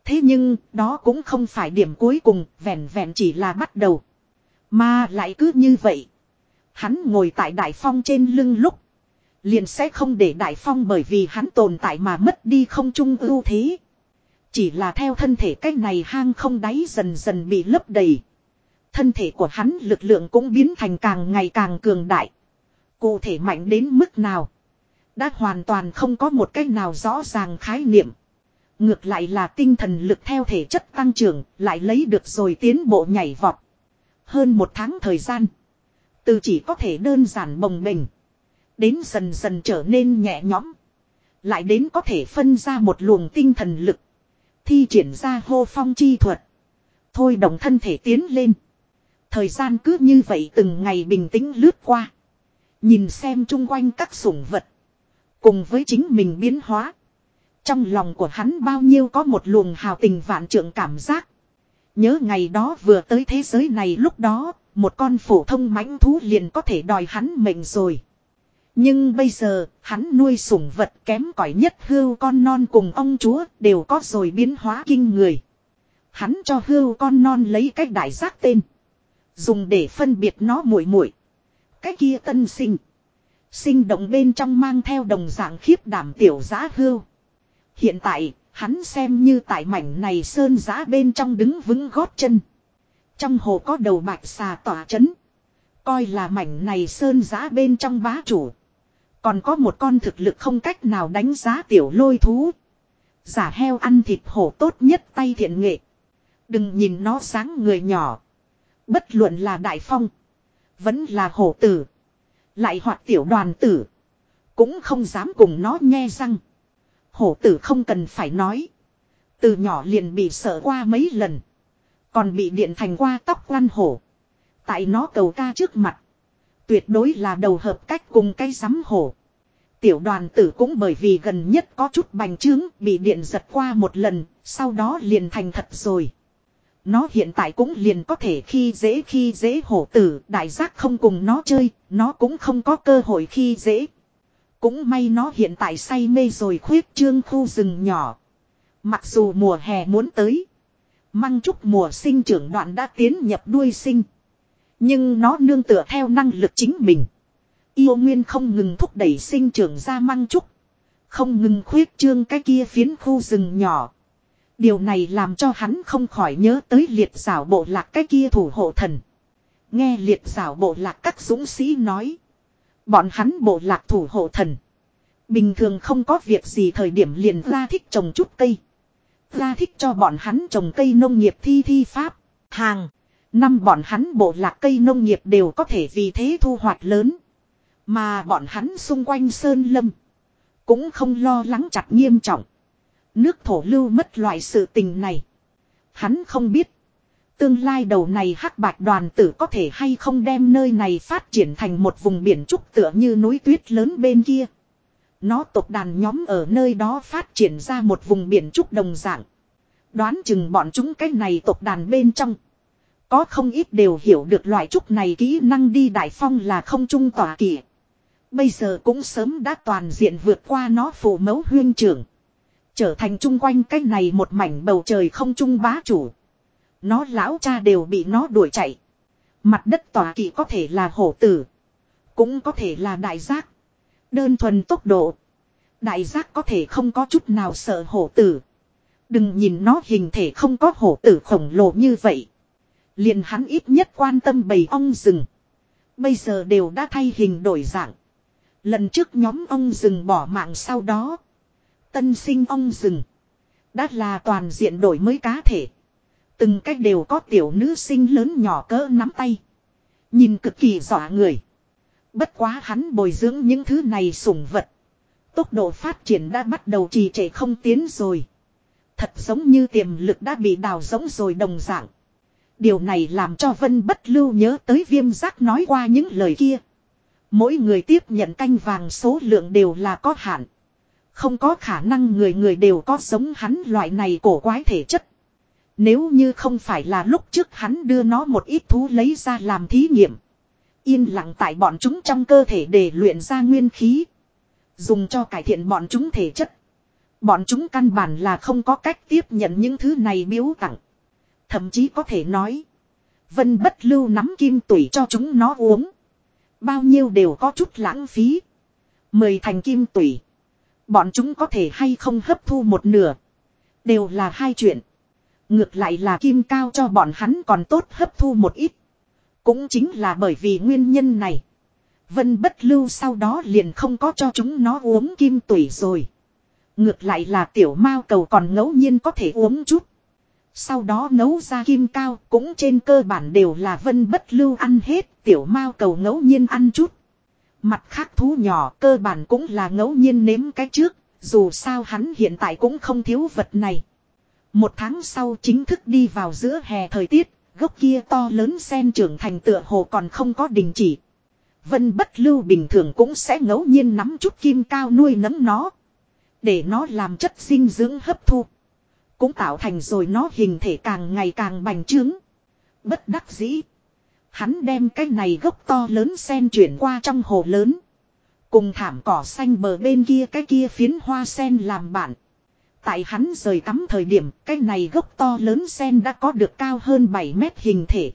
Thế nhưng, đó cũng không phải điểm cuối cùng, vẹn vẹn chỉ là bắt đầu. Mà lại cứ như vậy. Hắn ngồi tại đại phong trên lưng lúc. Liền sẽ không để đại phong bởi vì hắn tồn tại mà mất đi không trung ưu thế. Chỉ là theo thân thể cái này hang không đáy dần dần bị lấp đầy. Thân thể của hắn lực lượng cũng biến thành càng ngày càng cường đại. Cụ thể mạnh đến mức nào. Đã hoàn toàn không có một cách nào rõ ràng khái niệm. Ngược lại là tinh thần lực theo thể chất tăng trưởng, lại lấy được rồi tiến bộ nhảy vọt. Hơn một tháng thời gian. Từ chỉ có thể đơn giản bồng bềnh. Đến dần dần trở nên nhẹ nhõm. Lại đến có thể phân ra một luồng tinh thần lực. Thi triển ra hô phong chi thuật. Thôi động thân thể tiến lên. Thời gian cứ như vậy từng ngày bình tĩnh lướt qua. Nhìn xem chung quanh các sủng vật. Cùng với chính mình biến hóa. Trong lòng của hắn bao nhiêu có một luồng hào tình vạn trượng cảm giác. Nhớ ngày đó vừa tới thế giới này lúc đó, một con phổ thông mãnh thú liền có thể đòi hắn mệnh rồi. Nhưng bây giờ, hắn nuôi sủng vật kém cỏi nhất hưu con non cùng ông chúa đều có rồi biến hóa kinh người. Hắn cho hưu con non lấy cách đại giác tên. Dùng để phân biệt nó muội muội Cái kia tân sinh. Sinh động bên trong mang theo đồng dạng khiếp đảm tiểu giá hưu. Hiện tại, hắn xem như tại mảnh này sơn giá bên trong đứng vững gót chân. Trong hồ có đầu bạch xà tỏa chấn. Coi là mảnh này sơn giá bên trong bá chủ. Còn có một con thực lực không cách nào đánh giá tiểu lôi thú. Giả heo ăn thịt hổ tốt nhất tay thiện nghệ. Đừng nhìn nó sáng người nhỏ. Bất luận là đại phong. Vẫn là hổ tử. Lại hoặc tiểu đoàn tử. Cũng không dám cùng nó nghe răng. Hổ tử không cần phải nói. Từ nhỏ liền bị sợ qua mấy lần. Còn bị điện thành qua tóc lăn hổ. Tại nó cầu ca trước mặt. Tuyệt đối là đầu hợp cách cùng cây sắm hổ. Tiểu đoàn tử cũng bởi vì gần nhất có chút bành trướng bị điện giật qua một lần, sau đó liền thành thật rồi. Nó hiện tại cũng liền có thể khi dễ khi dễ hổ tử, đại giác không cùng nó chơi, nó cũng không có cơ hội khi dễ. Cũng may nó hiện tại say mê rồi khuyết trương khu rừng nhỏ. Mặc dù mùa hè muốn tới. Măng trúc mùa sinh trưởng đoạn đã tiến nhập đuôi sinh. Nhưng nó nương tựa theo năng lực chính mình. Yêu nguyên không ngừng thúc đẩy sinh trưởng ra măng trúc. Không ngừng khuyết trương cái kia phiến khu rừng nhỏ. Điều này làm cho hắn không khỏi nhớ tới liệt xảo bộ lạc cái kia thủ hộ thần. Nghe liệt xảo bộ lạc các dũng sĩ nói. Bọn hắn bộ lạc thủ hộ thần. Bình thường không có việc gì thời điểm liền ra thích trồng chút cây. Ra thích cho bọn hắn trồng cây nông nghiệp thi thi pháp. Hàng. Năm bọn hắn bộ lạc cây nông nghiệp đều có thể vì thế thu hoạch lớn. Mà bọn hắn xung quanh sơn lâm. Cũng không lo lắng chặt nghiêm trọng. Nước thổ lưu mất loại sự tình này. Hắn không biết. Tương lai đầu này hắc bạch đoàn tử có thể hay không đem nơi này phát triển thành một vùng biển trúc tựa như núi tuyết lớn bên kia. Nó tộc đàn nhóm ở nơi đó phát triển ra một vùng biển trúc đồng dạng. Đoán chừng bọn chúng cái này tộc đàn bên trong. Có không ít đều hiểu được loại trúc này kỹ năng đi đại phong là không trung tỏa kỷ. Bây giờ cũng sớm đã toàn diện vượt qua nó phụ mẫu huyên trưởng. Trở thành chung quanh cái này một mảnh bầu trời không trung bá chủ. Nó lão cha đều bị nó đuổi chạy. Mặt đất tỏa kỵ có thể là hổ tử. Cũng có thể là đại giác. Đơn thuần tốc độ. Đại giác có thể không có chút nào sợ hổ tử. Đừng nhìn nó hình thể không có hổ tử khổng lồ như vậy. Liền hắn ít nhất quan tâm bầy ong rừng. Bây giờ đều đã thay hình đổi dạng. Lần trước nhóm ong rừng bỏ mạng sau đó. Tân sinh ong rừng. Đã là toàn diện đổi mới cá thể. Từng cách đều có tiểu nữ sinh lớn nhỏ cỡ nắm tay. Nhìn cực kỳ dọa người. Bất quá hắn bồi dưỡng những thứ này sủng vật. Tốc độ phát triển đã bắt đầu trì trệ không tiến rồi. Thật giống như tiềm lực đã bị đào giống rồi đồng dạng. Điều này làm cho Vân bất lưu nhớ tới viêm giác nói qua những lời kia. Mỗi người tiếp nhận canh vàng số lượng đều là có hạn. Không có khả năng người người đều có giống hắn loại này cổ quái thể chất. Nếu như không phải là lúc trước hắn đưa nó một ít thú lấy ra làm thí nghiệm. Yên lặng tại bọn chúng trong cơ thể để luyện ra nguyên khí. Dùng cho cải thiện bọn chúng thể chất. Bọn chúng căn bản là không có cách tiếp nhận những thứ này biếu tặng. Thậm chí có thể nói. Vân bất lưu nắm kim tủy cho chúng nó uống. Bao nhiêu đều có chút lãng phí. Mời thành kim tủy. Bọn chúng có thể hay không hấp thu một nửa. Đều là hai chuyện. Ngược lại là kim cao cho bọn hắn còn tốt hấp thu một ít. Cũng chính là bởi vì nguyên nhân này. Vân bất lưu sau đó liền không có cho chúng nó uống kim tủy rồi. Ngược lại là tiểu mao cầu còn ngẫu nhiên có thể uống chút. Sau đó nấu ra kim cao cũng trên cơ bản đều là vân bất lưu ăn hết tiểu mao cầu ngẫu nhiên ăn chút. Mặt khác thú nhỏ cơ bản cũng là ngẫu nhiên nếm cái trước, dù sao hắn hiện tại cũng không thiếu vật này. Một tháng sau chính thức đi vào giữa hè thời tiết, gốc kia to lớn sen trưởng thành tựa hồ còn không có đình chỉ. Vân bất lưu bình thường cũng sẽ ngẫu nhiên nắm chút kim cao nuôi nấng nó. Để nó làm chất dinh dưỡng hấp thu. Cũng tạo thành rồi nó hình thể càng ngày càng bành trướng. Bất đắc dĩ. Hắn đem cái này gốc to lớn sen chuyển qua trong hồ lớn. Cùng thảm cỏ xanh bờ bên kia cái kia phiến hoa sen làm bạn. Tại hắn rời tắm thời điểm, cái này gốc to lớn sen đã có được cao hơn 7 mét hình thể.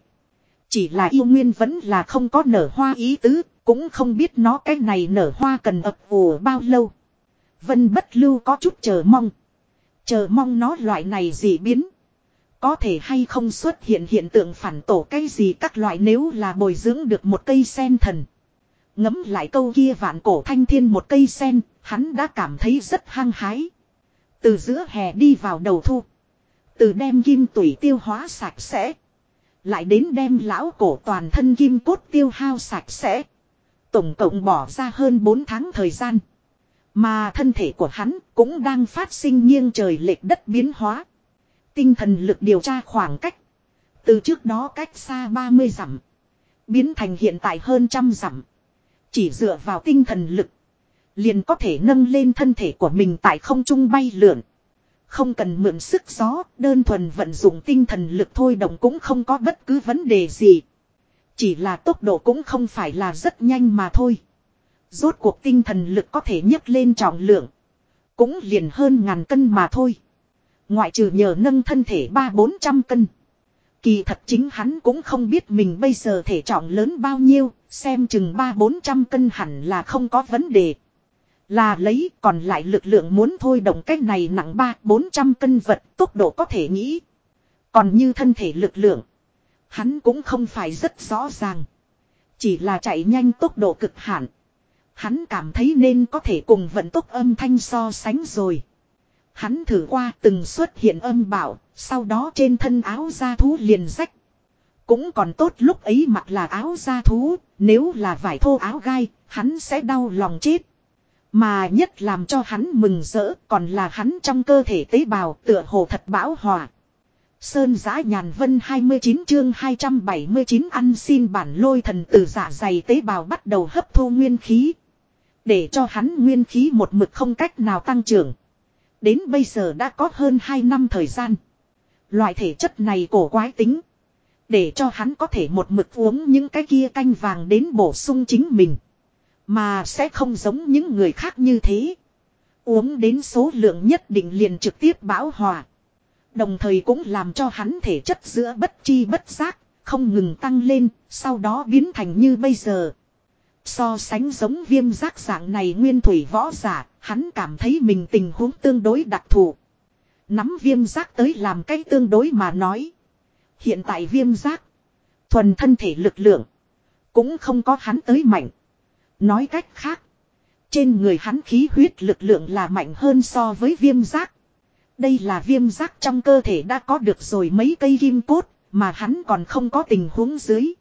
Chỉ là yêu nguyên vẫn là không có nở hoa ý tứ, cũng không biết nó cái này nở hoa cần ập ủ bao lâu. Vân bất lưu có chút chờ mong. Chờ mong nó loại này gì biến. Có thể hay không xuất hiện hiện tượng phản tổ cây gì các loại nếu là bồi dưỡng được một cây sen thần. Ngấm lại câu kia vạn cổ thanh thiên một cây sen, hắn đã cảm thấy rất hăng hái. Từ giữa hè đi vào đầu thu. Từ đem kim tủy tiêu hóa sạch sẽ. Lại đến đem lão cổ toàn thân kim cốt tiêu hao sạch sẽ. Tổng cộng bỏ ra hơn 4 tháng thời gian. Mà thân thể của hắn cũng đang phát sinh nghiêng trời lệch đất biến hóa. tinh thần lực điều tra khoảng cách. Từ trước đó cách xa 30 dặm. Biến thành hiện tại hơn trăm dặm. Chỉ dựa vào tinh thần lực. Liền có thể nâng lên thân thể của mình tại không trung bay lượn. Không cần mượn sức gió, đơn thuần vận dụng tinh thần lực thôi động cũng không có bất cứ vấn đề gì. Chỉ là tốc độ cũng không phải là rất nhanh mà thôi. Rốt cuộc tinh thần lực có thể nhấc lên trọng lượng. Cũng liền hơn ngàn cân mà thôi. Ngoại trừ nhờ nâng thân thể ba bốn trăm cân. Kỳ thật chính hắn cũng không biết mình bây giờ thể trọng lớn bao nhiêu, xem chừng ba bốn trăm cân hẳn là không có vấn đề. Là lấy còn lại lực lượng muốn thôi động cách này nặng ba bốn trăm cân vật tốc độ có thể nghĩ. Còn như thân thể lực lượng. Hắn cũng không phải rất rõ ràng. Chỉ là chạy nhanh tốc độ cực hạn. Hắn cảm thấy nên có thể cùng vận tốc âm thanh so sánh rồi. Hắn thử qua từng xuất hiện âm bảo, sau đó trên thân áo da thú liền rách. Cũng còn tốt lúc ấy mặc là áo da thú, nếu là vải thô áo gai, hắn sẽ đau lòng chết. Mà nhất làm cho hắn mừng rỡ còn là hắn trong cơ thể tế bào tựa hồ thật bão hòa. Sơn giã nhàn vân 29 chương 279 ăn xin bản lôi thần từ dạ dày tế bào bắt đầu hấp thu nguyên khí. Để cho hắn nguyên khí một mực không cách nào tăng trưởng. Đến bây giờ đã có hơn 2 năm thời gian. Loại thể chất này cổ quái tính. Để cho hắn có thể một mực uống những cái kia canh vàng đến bổ sung chính mình. Mà sẽ không giống những người khác như thế. Uống đến số lượng nhất định liền trực tiếp bão hòa. Đồng thời cũng làm cho hắn thể chất giữa bất chi bất giác, không ngừng tăng lên, sau đó biến thành như bây giờ. So sánh giống viêm giác dạng này nguyên thủy võ giả, hắn cảm thấy mình tình huống tương đối đặc thù. Nắm viêm giác tới làm cái tương đối mà nói. Hiện tại viêm giác, thuần thân thể lực lượng, cũng không có hắn tới mạnh. Nói cách khác, trên người hắn khí huyết lực lượng là mạnh hơn so với viêm giác. Đây là viêm giác trong cơ thể đã có được rồi mấy cây kim cốt, mà hắn còn không có tình huống dưới.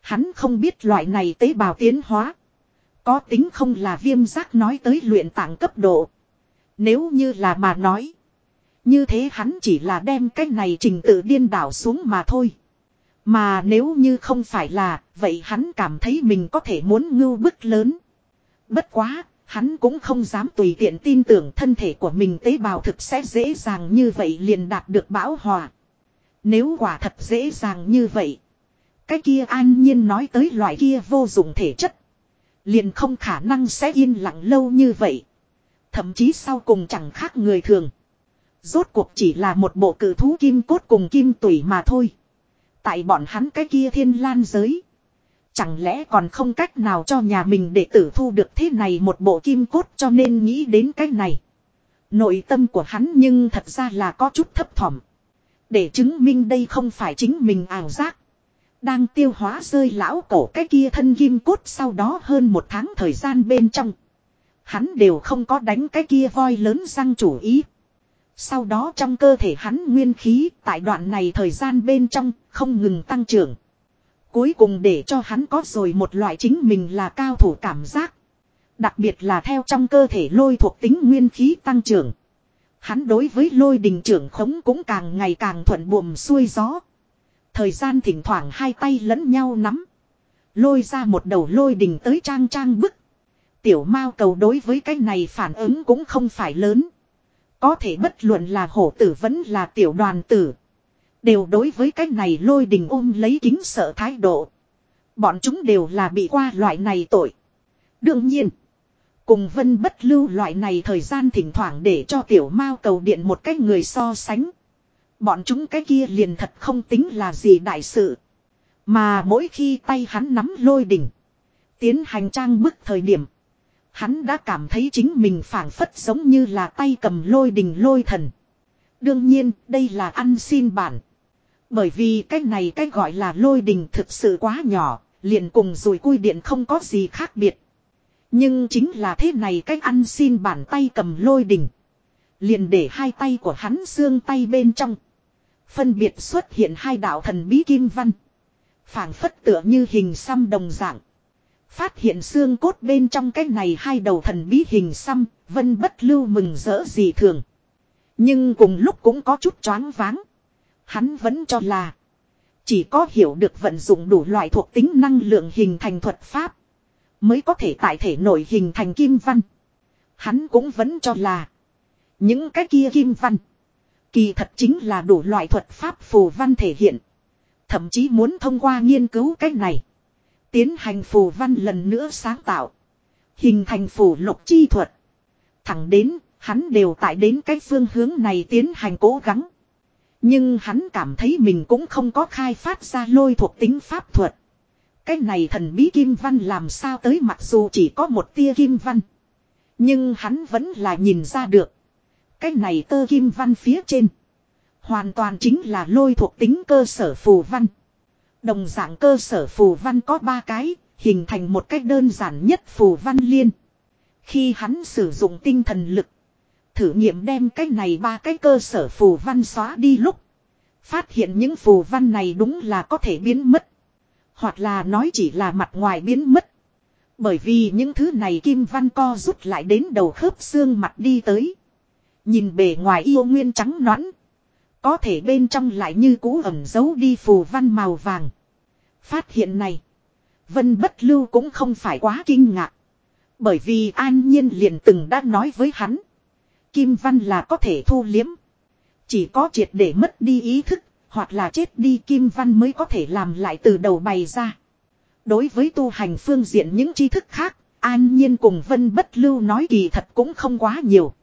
Hắn không biết loại này tế bào tiến hóa. Có tính không là viêm giác nói tới luyện tạng cấp độ. Nếu như là mà nói. Như thế hắn chỉ là đem cái này trình tự điên đảo xuống mà thôi. Mà nếu như không phải là, vậy hắn cảm thấy mình có thể muốn ngưu bức lớn. Bất quá, hắn cũng không dám tùy tiện tin tưởng thân thể của mình tế bào thực sẽ dễ dàng như vậy liền đạt được bão hòa. Nếu quả thật dễ dàng như vậy. Cái kia an nhiên nói tới loại kia vô dụng thể chất. Liền không khả năng sẽ yên lặng lâu như vậy. Thậm chí sau cùng chẳng khác người thường. Rốt cuộc chỉ là một bộ cử thú kim cốt cùng kim tủy mà thôi. Tại bọn hắn cái kia thiên lan giới. Chẳng lẽ còn không cách nào cho nhà mình để tử thu được thế này một bộ kim cốt cho nên nghĩ đến cái này. Nội tâm của hắn nhưng thật ra là có chút thấp thỏm. Để chứng minh đây không phải chính mình ảo giác. Đang tiêu hóa rơi lão cổ cái kia thân kim cốt sau đó hơn một tháng thời gian bên trong. Hắn đều không có đánh cái kia voi lớn răng chủ ý. Sau đó trong cơ thể hắn nguyên khí, tại đoạn này thời gian bên trong, không ngừng tăng trưởng. Cuối cùng để cho hắn có rồi một loại chính mình là cao thủ cảm giác. Đặc biệt là theo trong cơ thể lôi thuộc tính nguyên khí tăng trưởng. Hắn đối với lôi đình trưởng khống cũng càng ngày càng thuận buồm xuôi gió. Thời gian thỉnh thoảng hai tay lẫn nhau nắm. Lôi ra một đầu lôi đình tới trang trang bức. Tiểu mao cầu đối với cái này phản ứng cũng không phải lớn. Có thể bất luận là hổ tử vẫn là tiểu đoàn tử. Đều đối với cái này lôi đình ôm lấy kính sợ thái độ. Bọn chúng đều là bị qua loại này tội. Đương nhiên. Cùng vân bất lưu loại này thời gian thỉnh thoảng để cho tiểu mao cầu điện một cái người so sánh. Bọn chúng cái kia liền thật không tính là gì đại sự. Mà mỗi khi tay hắn nắm lôi đỉnh. Tiến hành trang bức thời điểm. Hắn đã cảm thấy chính mình phảng phất giống như là tay cầm lôi đình lôi thần. Đương nhiên, đây là ăn xin bản. Bởi vì cái này cái gọi là lôi đình thực sự quá nhỏ, liền cùng rồi cui điện không có gì khác biệt. Nhưng chính là thế này cách ăn xin bản tay cầm lôi đình. Liền để hai tay của hắn xương tay bên trong. Phân biệt xuất hiện hai đạo thần bí kim văn. phảng phất tựa như hình xăm đồng dạng. Phát hiện xương cốt bên trong cái này hai đầu thần bí hình xăm, vân bất lưu mừng rỡ gì thường. Nhưng cùng lúc cũng có chút choáng váng. Hắn vẫn cho là. Chỉ có hiểu được vận dụng đủ loại thuộc tính năng lượng hình thành thuật pháp. Mới có thể tại thể nổi hình thành kim văn. Hắn cũng vẫn cho là. Những cái kia kim văn. Kỳ thật chính là đủ loại thuật pháp phù văn thể hiện. Thậm chí muốn thông qua nghiên cứu cách này. Tiến hành phù văn lần nữa sáng tạo. Hình thành phù lục chi thuật. Thẳng đến, hắn đều tại đến cái phương hướng này tiến hành cố gắng. Nhưng hắn cảm thấy mình cũng không có khai phát ra lôi thuộc tính pháp thuật. Cái này thần bí kim văn làm sao tới mặc dù chỉ có một tia kim văn. Nhưng hắn vẫn là nhìn ra được. Cái này tơ kim văn phía trên. Hoàn toàn chính là lôi thuộc tính cơ sở phù văn. Đồng dạng cơ sở phù văn có ba cái, hình thành một cách đơn giản nhất phù văn liên. Khi hắn sử dụng tinh thần lực, thử nghiệm đem cái này ba cái cơ sở phù văn xóa đi lúc. Phát hiện những phù văn này đúng là có thể biến mất. Hoặc là nói chỉ là mặt ngoài biến mất. Bởi vì những thứ này kim văn co rút lại đến đầu khớp xương mặt đi tới. Nhìn bề ngoài yêu nguyên trắng nõn. Có thể bên trong lại như cũ ẩm giấu đi phù văn màu vàng. Phát hiện này. Vân bất lưu cũng không phải quá kinh ngạc. Bởi vì an nhiên liền từng đã nói với hắn. Kim văn là có thể thu liếm. Chỉ có triệt để mất đi ý thức. Hoặc là chết đi kim văn mới có thể làm lại từ đầu bày ra. Đối với tu hành phương diện những tri thức khác. An nhiên cùng vân bất lưu nói kỳ thật cũng không quá nhiều.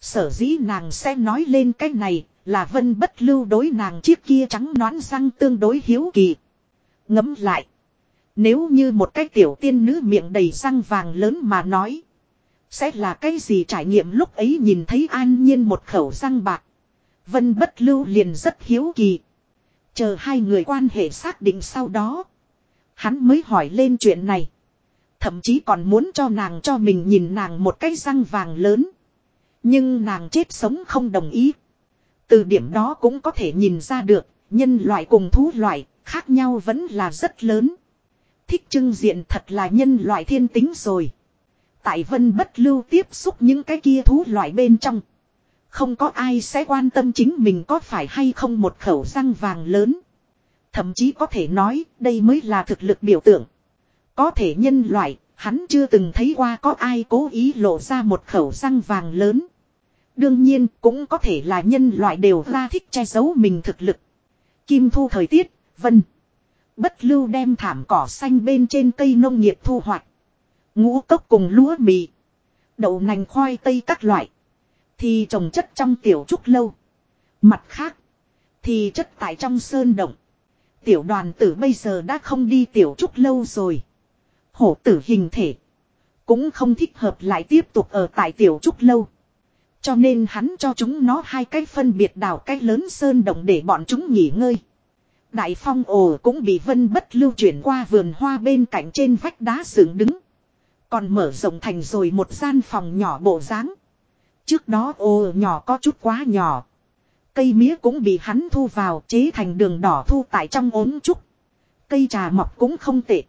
Sở dĩ nàng sẽ nói lên cái này là vân bất lưu đối nàng chiếc kia trắng nón răng tương đối hiếu kỳ. Ngấm lại. Nếu như một cái tiểu tiên nữ miệng đầy răng vàng lớn mà nói. Sẽ là cái gì trải nghiệm lúc ấy nhìn thấy an nhiên một khẩu răng bạc. Vân bất lưu liền rất hiếu kỳ. Chờ hai người quan hệ xác định sau đó. Hắn mới hỏi lên chuyện này. Thậm chí còn muốn cho nàng cho mình nhìn nàng một cái răng vàng lớn. Nhưng nàng chết sống không đồng ý. Từ điểm đó cũng có thể nhìn ra được, nhân loại cùng thú loại, khác nhau vẫn là rất lớn. Thích trưng diện thật là nhân loại thiên tính rồi. Tại vân bất lưu tiếp xúc những cái kia thú loại bên trong. Không có ai sẽ quan tâm chính mình có phải hay không một khẩu răng vàng lớn. Thậm chí có thể nói đây mới là thực lực biểu tượng. Có thể nhân loại, hắn chưa từng thấy qua có ai cố ý lộ ra một khẩu răng vàng lớn. Đương nhiên cũng có thể là nhân loại đều ra thích che giấu mình thực lực. Kim thu thời tiết, vân. Bất lưu đem thảm cỏ xanh bên trên cây nông nghiệp thu hoạch. Ngũ cốc cùng lúa mì. Đậu nành khoai tây các loại. Thì trồng chất trong tiểu trúc lâu. Mặt khác. Thì chất tại trong sơn động. Tiểu đoàn tử bây giờ đã không đi tiểu trúc lâu rồi. Hổ tử hình thể. Cũng không thích hợp lại tiếp tục ở tại tiểu trúc lâu. Cho nên hắn cho chúng nó hai cái phân biệt đào cái lớn sơn động để bọn chúng nghỉ ngơi. Đại phong ồ cũng bị vân bất lưu chuyển qua vườn hoa bên cạnh trên vách đá sưởng đứng. Còn mở rộng thành rồi một gian phòng nhỏ bộ dáng. Trước đó ồ nhỏ có chút quá nhỏ. Cây mía cũng bị hắn thu vào chế thành đường đỏ thu tại trong ốm trúc. Cây trà mọc cũng không tệ.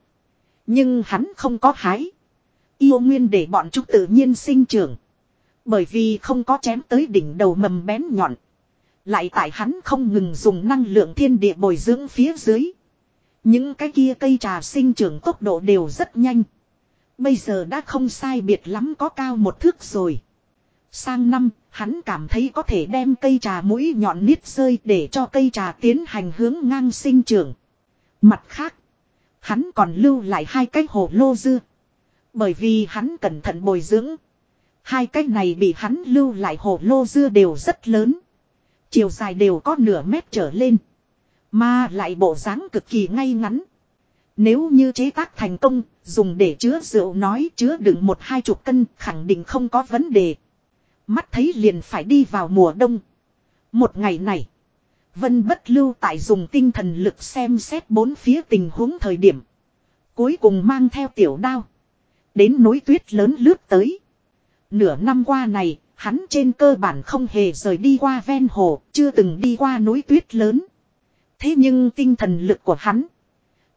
Nhưng hắn không có hái. Yêu nguyên để bọn chúng tự nhiên sinh trưởng. Bởi vì không có chém tới đỉnh đầu mầm bén nhọn. Lại tại hắn không ngừng dùng năng lượng thiên địa bồi dưỡng phía dưới. Những cái kia cây trà sinh trưởng tốc độ đều rất nhanh. Bây giờ đã không sai biệt lắm có cao một thước rồi. Sang năm, hắn cảm thấy có thể đem cây trà mũi nhọn nít rơi để cho cây trà tiến hành hướng ngang sinh trưởng. Mặt khác, hắn còn lưu lại hai cái hồ lô dưa. Bởi vì hắn cẩn thận bồi dưỡng. Hai cái này bị hắn lưu lại hồ lô dưa đều rất lớn. Chiều dài đều có nửa mét trở lên. Mà lại bộ dáng cực kỳ ngay ngắn. Nếu như chế tác thành công, dùng để chứa rượu nói chứa đựng một hai chục cân khẳng định không có vấn đề. Mắt thấy liền phải đi vào mùa đông. Một ngày này, Vân bất lưu tại dùng tinh thần lực xem xét bốn phía tình huống thời điểm. Cuối cùng mang theo tiểu đao. Đến núi tuyết lớn lướt tới. Nửa năm qua này, hắn trên cơ bản không hề rời đi qua ven hồ, chưa từng đi qua núi tuyết lớn. Thế nhưng tinh thần lực của hắn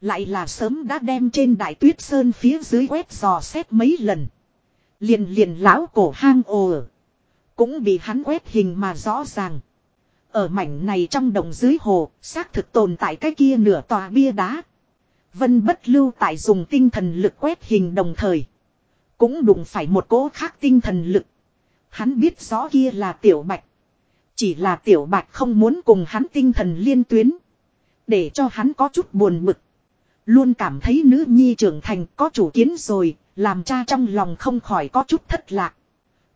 lại là sớm đã đem trên đại tuyết sơn phía dưới quét dò xét mấy lần. Liền liền lão cổ hang ồ. Cũng bị hắn quét hình mà rõ ràng. Ở mảnh này trong đồng dưới hồ, xác thực tồn tại cái kia nửa tòa bia đá. Vân bất lưu tại dùng tinh thần lực quét hình đồng thời. Cũng đụng phải một cỗ khác tinh thần lực. Hắn biết rõ kia là tiểu bạch. Chỉ là tiểu bạch không muốn cùng hắn tinh thần liên tuyến. Để cho hắn có chút buồn bực. Luôn cảm thấy nữ nhi trưởng thành có chủ kiến rồi, làm cha trong lòng không khỏi có chút thất lạc.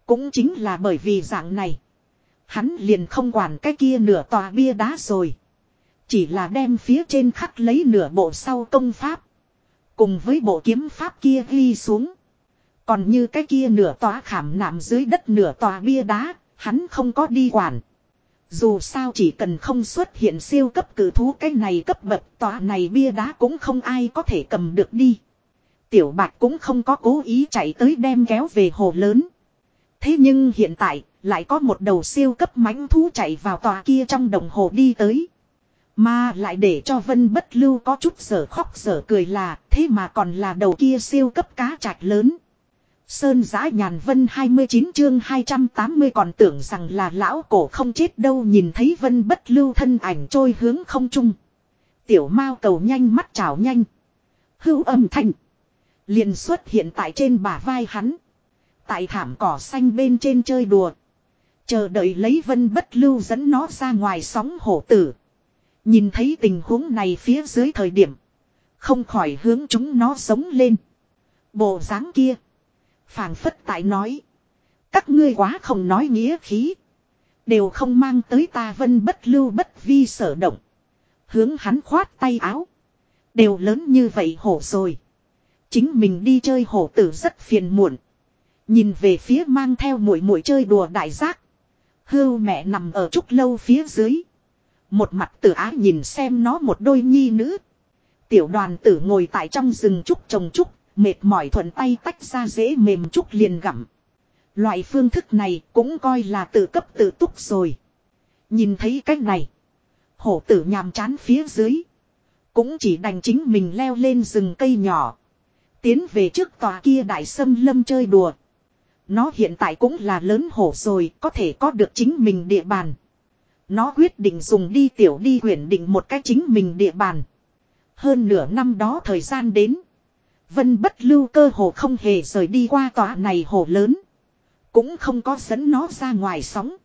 Cũng chính là bởi vì dạng này. Hắn liền không quản cái kia nửa tòa bia đá rồi. Chỉ là đem phía trên khắc lấy nửa bộ sau công pháp. Cùng với bộ kiếm pháp kia ghi xuống. Còn như cái kia nửa tòa khảm nạm dưới đất nửa tòa bia đá, hắn không có đi quản. Dù sao chỉ cần không xuất hiện siêu cấp cử thú cái này cấp bậc tòa này bia đá cũng không ai có thể cầm được đi. Tiểu bạch cũng không có cố ý chạy tới đem kéo về hồ lớn. Thế nhưng hiện tại, lại có một đầu siêu cấp mãnh thú chạy vào tòa kia trong đồng hồ đi tới. Mà lại để cho Vân Bất Lưu có chút sở khóc sở cười là thế mà còn là đầu kia siêu cấp cá trạch lớn. Sơn giã nhàn vân 29 chương 280 còn tưởng rằng là lão cổ không chết đâu nhìn thấy vân bất lưu thân ảnh trôi hướng không trung. Tiểu mao cầu nhanh mắt chảo nhanh. Hưu âm thanh. liền xuất hiện tại trên bả vai hắn. Tại thảm cỏ xanh bên trên chơi đùa. Chờ đợi lấy vân bất lưu dẫn nó ra ngoài sóng hổ tử. Nhìn thấy tình huống này phía dưới thời điểm. Không khỏi hướng chúng nó sống lên. Bộ dáng kia phảng phất tại nói. Các ngươi quá không nói nghĩa khí. Đều không mang tới ta vân bất lưu bất vi sở động. Hướng hắn khoát tay áo. Đều lớn như vậy hổ rồi. Chính mình đi chơi hổ tử rất phiền muộn. Nhìn về phía mang theo mũi mũi chơi đùa đại giác. Hưu mẹ nằm ở trúc lâu phía dưới. Một mặt tử á nhìn xem nó một đôi nhi nữ. Tiểu đoàn tử ngồi tại trong rừng trúc trồng trúc, Mệt mỏi thuận tay tách ra dễ mềm chút liền gặm. Loại phương thức này cũng coi là tự cấp tự túc rồi. Nhìn thấy cách này. Hổ tử nhàm chán phía dưới. Cũng chỉ đành chính mình leo lên rừng cây nhỏ. Tiến về trước tòa kia đại sâm lâm chơi đùa. Nó hiện tại cũng là lớn hổ rồi, có thể có được chính mình địa bàn. Nó quyết định dùng đi tiểu đi quyển định một cách chính mình địa bàn. Hơn nửa năm đó thời gian đến. Vân bất lưu cơ hồ không hề rời đi qua tòa này hồ lớn. Cũng không có dẫn nó ra ngoài sóng.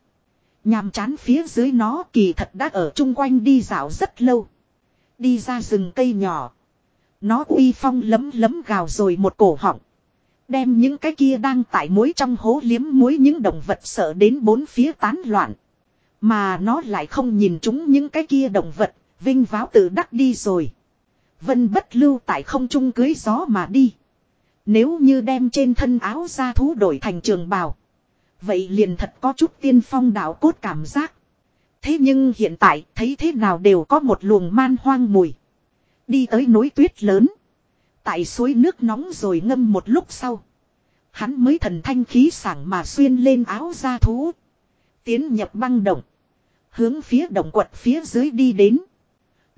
Nhàm chán phía dưới nó kỳ thật đã ở chung quanh đi dạo rất lâu. Đi ra rừng cây nhỏ. Nó uy phong lấm lấm gào rồi một cổ họng. Đem những cái kia đang tại muối trong hố liếm muối những động vật sợ đến bốn phía tán loạn. Mà nó lại không nhìn chúng những cái kia động vật, vinh váo tự đắc đi rồi. Vân bất lưu tại không trung cưới gió mà đi. Nếu như đem trên thân áo da thú đổi thành trường bào. Vậy liền thật có chút tiên phong đạo cốt cảm giác. Thế nhưng hiện tại, thấy thế nào đều có một luồng man hoang mùi. Đi tới núi tuyết lớn. Tại suối nước nóng rồi ngâm một lúc sau. Hắn mới thần thanh khí sảng mà xuyên lên áo da thú. Tiến nhập băng động. Hướng phía động quật phía dưới đi đến.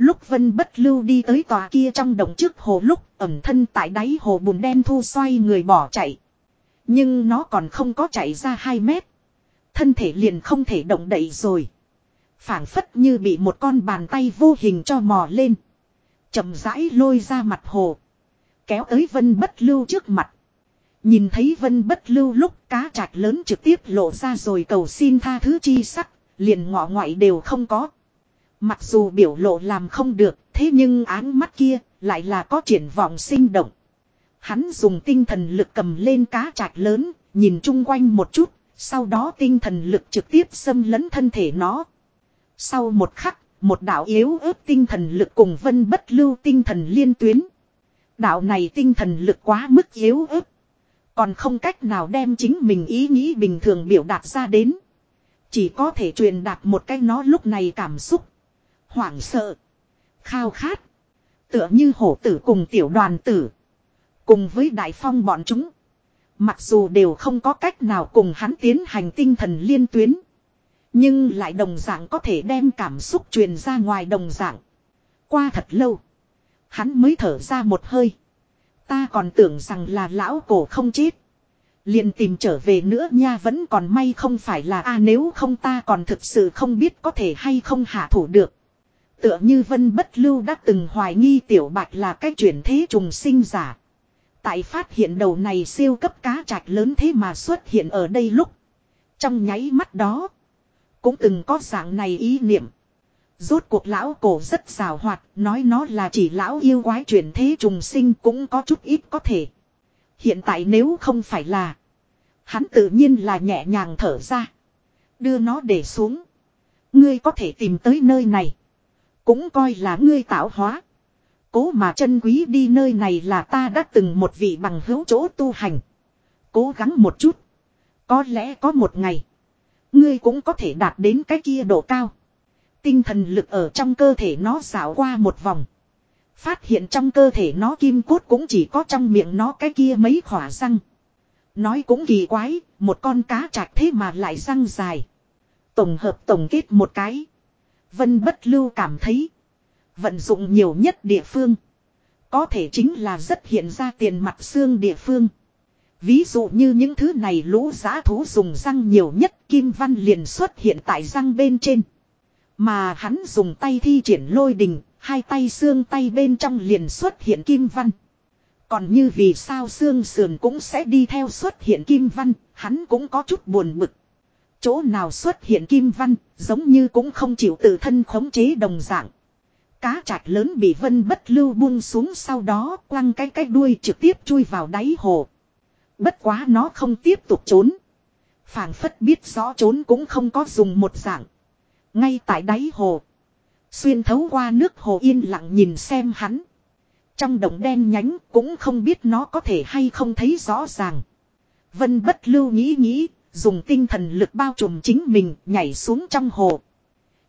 Lúc vân bất lưu đi tới tòa kia trong đồng trước hồ lúc, ẩm thân tại đáy hồ bùn đen thu xoay người bỏ chạy. Nhưng nó còn không có chạy ra 2 mét. Thân thể liền không thể động đậy rồi. phảng phất như bị một con bàn tay vô hình cho mò lên. chậm rãi lôi ra mặt hồ. Kéo tới vân bất lưu trước mặt. Nhìn thấy vân bất lưu lúc cá trạch lớn trực tiếp lộ ra rồi cầu xin tha thứ chi sắc. Liền ngọ ngoại đều không có. Mặc dù biểu lộ làm không được, thế nhưng áng mắt kia lại là có triển vọng sinh động. Hắn dùng tinh thần lực cầm lên cá trạch lớn, nhìn chung quanh một chút, sau đó tinh thần lực trực tiếp xâm lấn thân thể nó. Sau một khắc, một đạo yếu ớt tinh thần lực cùng vân bất lưu tinh thần liên tuyến. Đạo này tinh thần lực quá mức yếu ớt. Còn không cách nào đem chính mình ý nghĩ bình thường biểu đạt ra đến. Chỉ có thể truyền đạt một cái nó lúc này cảm xúc. Hoảng sợ. Khao khát. Tựa như hổ tử cùng tiểu đoàn tử. Cùng với đại phong bọn chúng. Mặc dù đều không có cách nào cùng hắn tiến hành tinh thần liên tuyến. Nhưng lại đồng dạng có thể đem cảm xúc truyền ra ngoài đồng dạng. Qua thật lâu. Hắn mới thở ra một hơi. Ta còn tưởng rằng là lão cổ không chết. liền tìm trở về nữa nha, vẫn còn may không phải là a, nếu không ta còn thực sự không biết có thể hay không hạ thủ được. Tựa như vân bất lưu đã từng hoài nghi tiểu bạch là cách chuyển thế trùng sinh giả. Tại phát hiện đầu này siêu cấp cá trạch lớn thế mà xuất hiện ở đây lúc. Trong nháy mắt đó. Cũng từng có dạng này ý niệm. Rốt cuộc lão cổ rất xào hoạt, nói nó là chỉ lão yêu quái chuyển thế trùng sinh cũng có chút ít có thể. Hiện tại nếu không phải là, hắn tự nhiên là nhẹ nhàng thở ra. Đưa nó để xuống. Ngươi có thể tìm tới nơi này. Cũng coi là ngươi tạo hóa. Cố mà chân quý đi nơi này là ta đã từng một vị bằng hữu chỗ tu hành. Cố gắng một chút. Có lẽ có một ngày. Ngươi cũng có thể đạt đến cái kia độ cao. Tinh thần lực ở trong cơ thể nó xảo qua một vòng. Phát hiện trong cơ thể nó kim cốt cũng chỉ có trong miệng nó cái kia mấy khỏa răng. Nói cũng kỳ quái, một con cá chạch thế mà lại răng dài. Tổng hợp tổng kết một cái. Vân bất lưu cảm thấy. Vận dụng nhiều nhất địa phương. Có thể chính là rất hiện ra tiền mặt xương địa phương. Ví dụ như những thứ này lũ giá thú dùng răng nhiều nhất kim văn liền xuất hiện tại răng bên trên. Mà hắn dùng tay thi triển lôi đình, hai tay xương tay bên trong liền xuất hiện kim văn. Còn như vì sao xương sườn cũng sẽ đi theo xuất hiện kim văn, hắn cũng có chút buồn bực. Chỗ nào xuất hiện kim văn, giống như cũng không chịu tự thân khống chế đồng dạng. Cá trạch lớn bị vân bất lưu buông xuống sau đó quăng cái cái đuôi trực tiếp chui vào đáy hồ. Bất quá nó không tiếp tục trốn. phảng phất biết rõ trốn cũng không có dùng một dạng. Ngay tại đáy hồ. Xuyên thấu qua nước hồ yên lặng nhìn xem hắn. Trong đồng đen nhánh cũng không biết nó có thể hay không thấy rõ ràng. Vân bất lưu nghĩ nghĩ, dùng tinh thần lực bao trùm chính mình nhảy xuống trong hồ.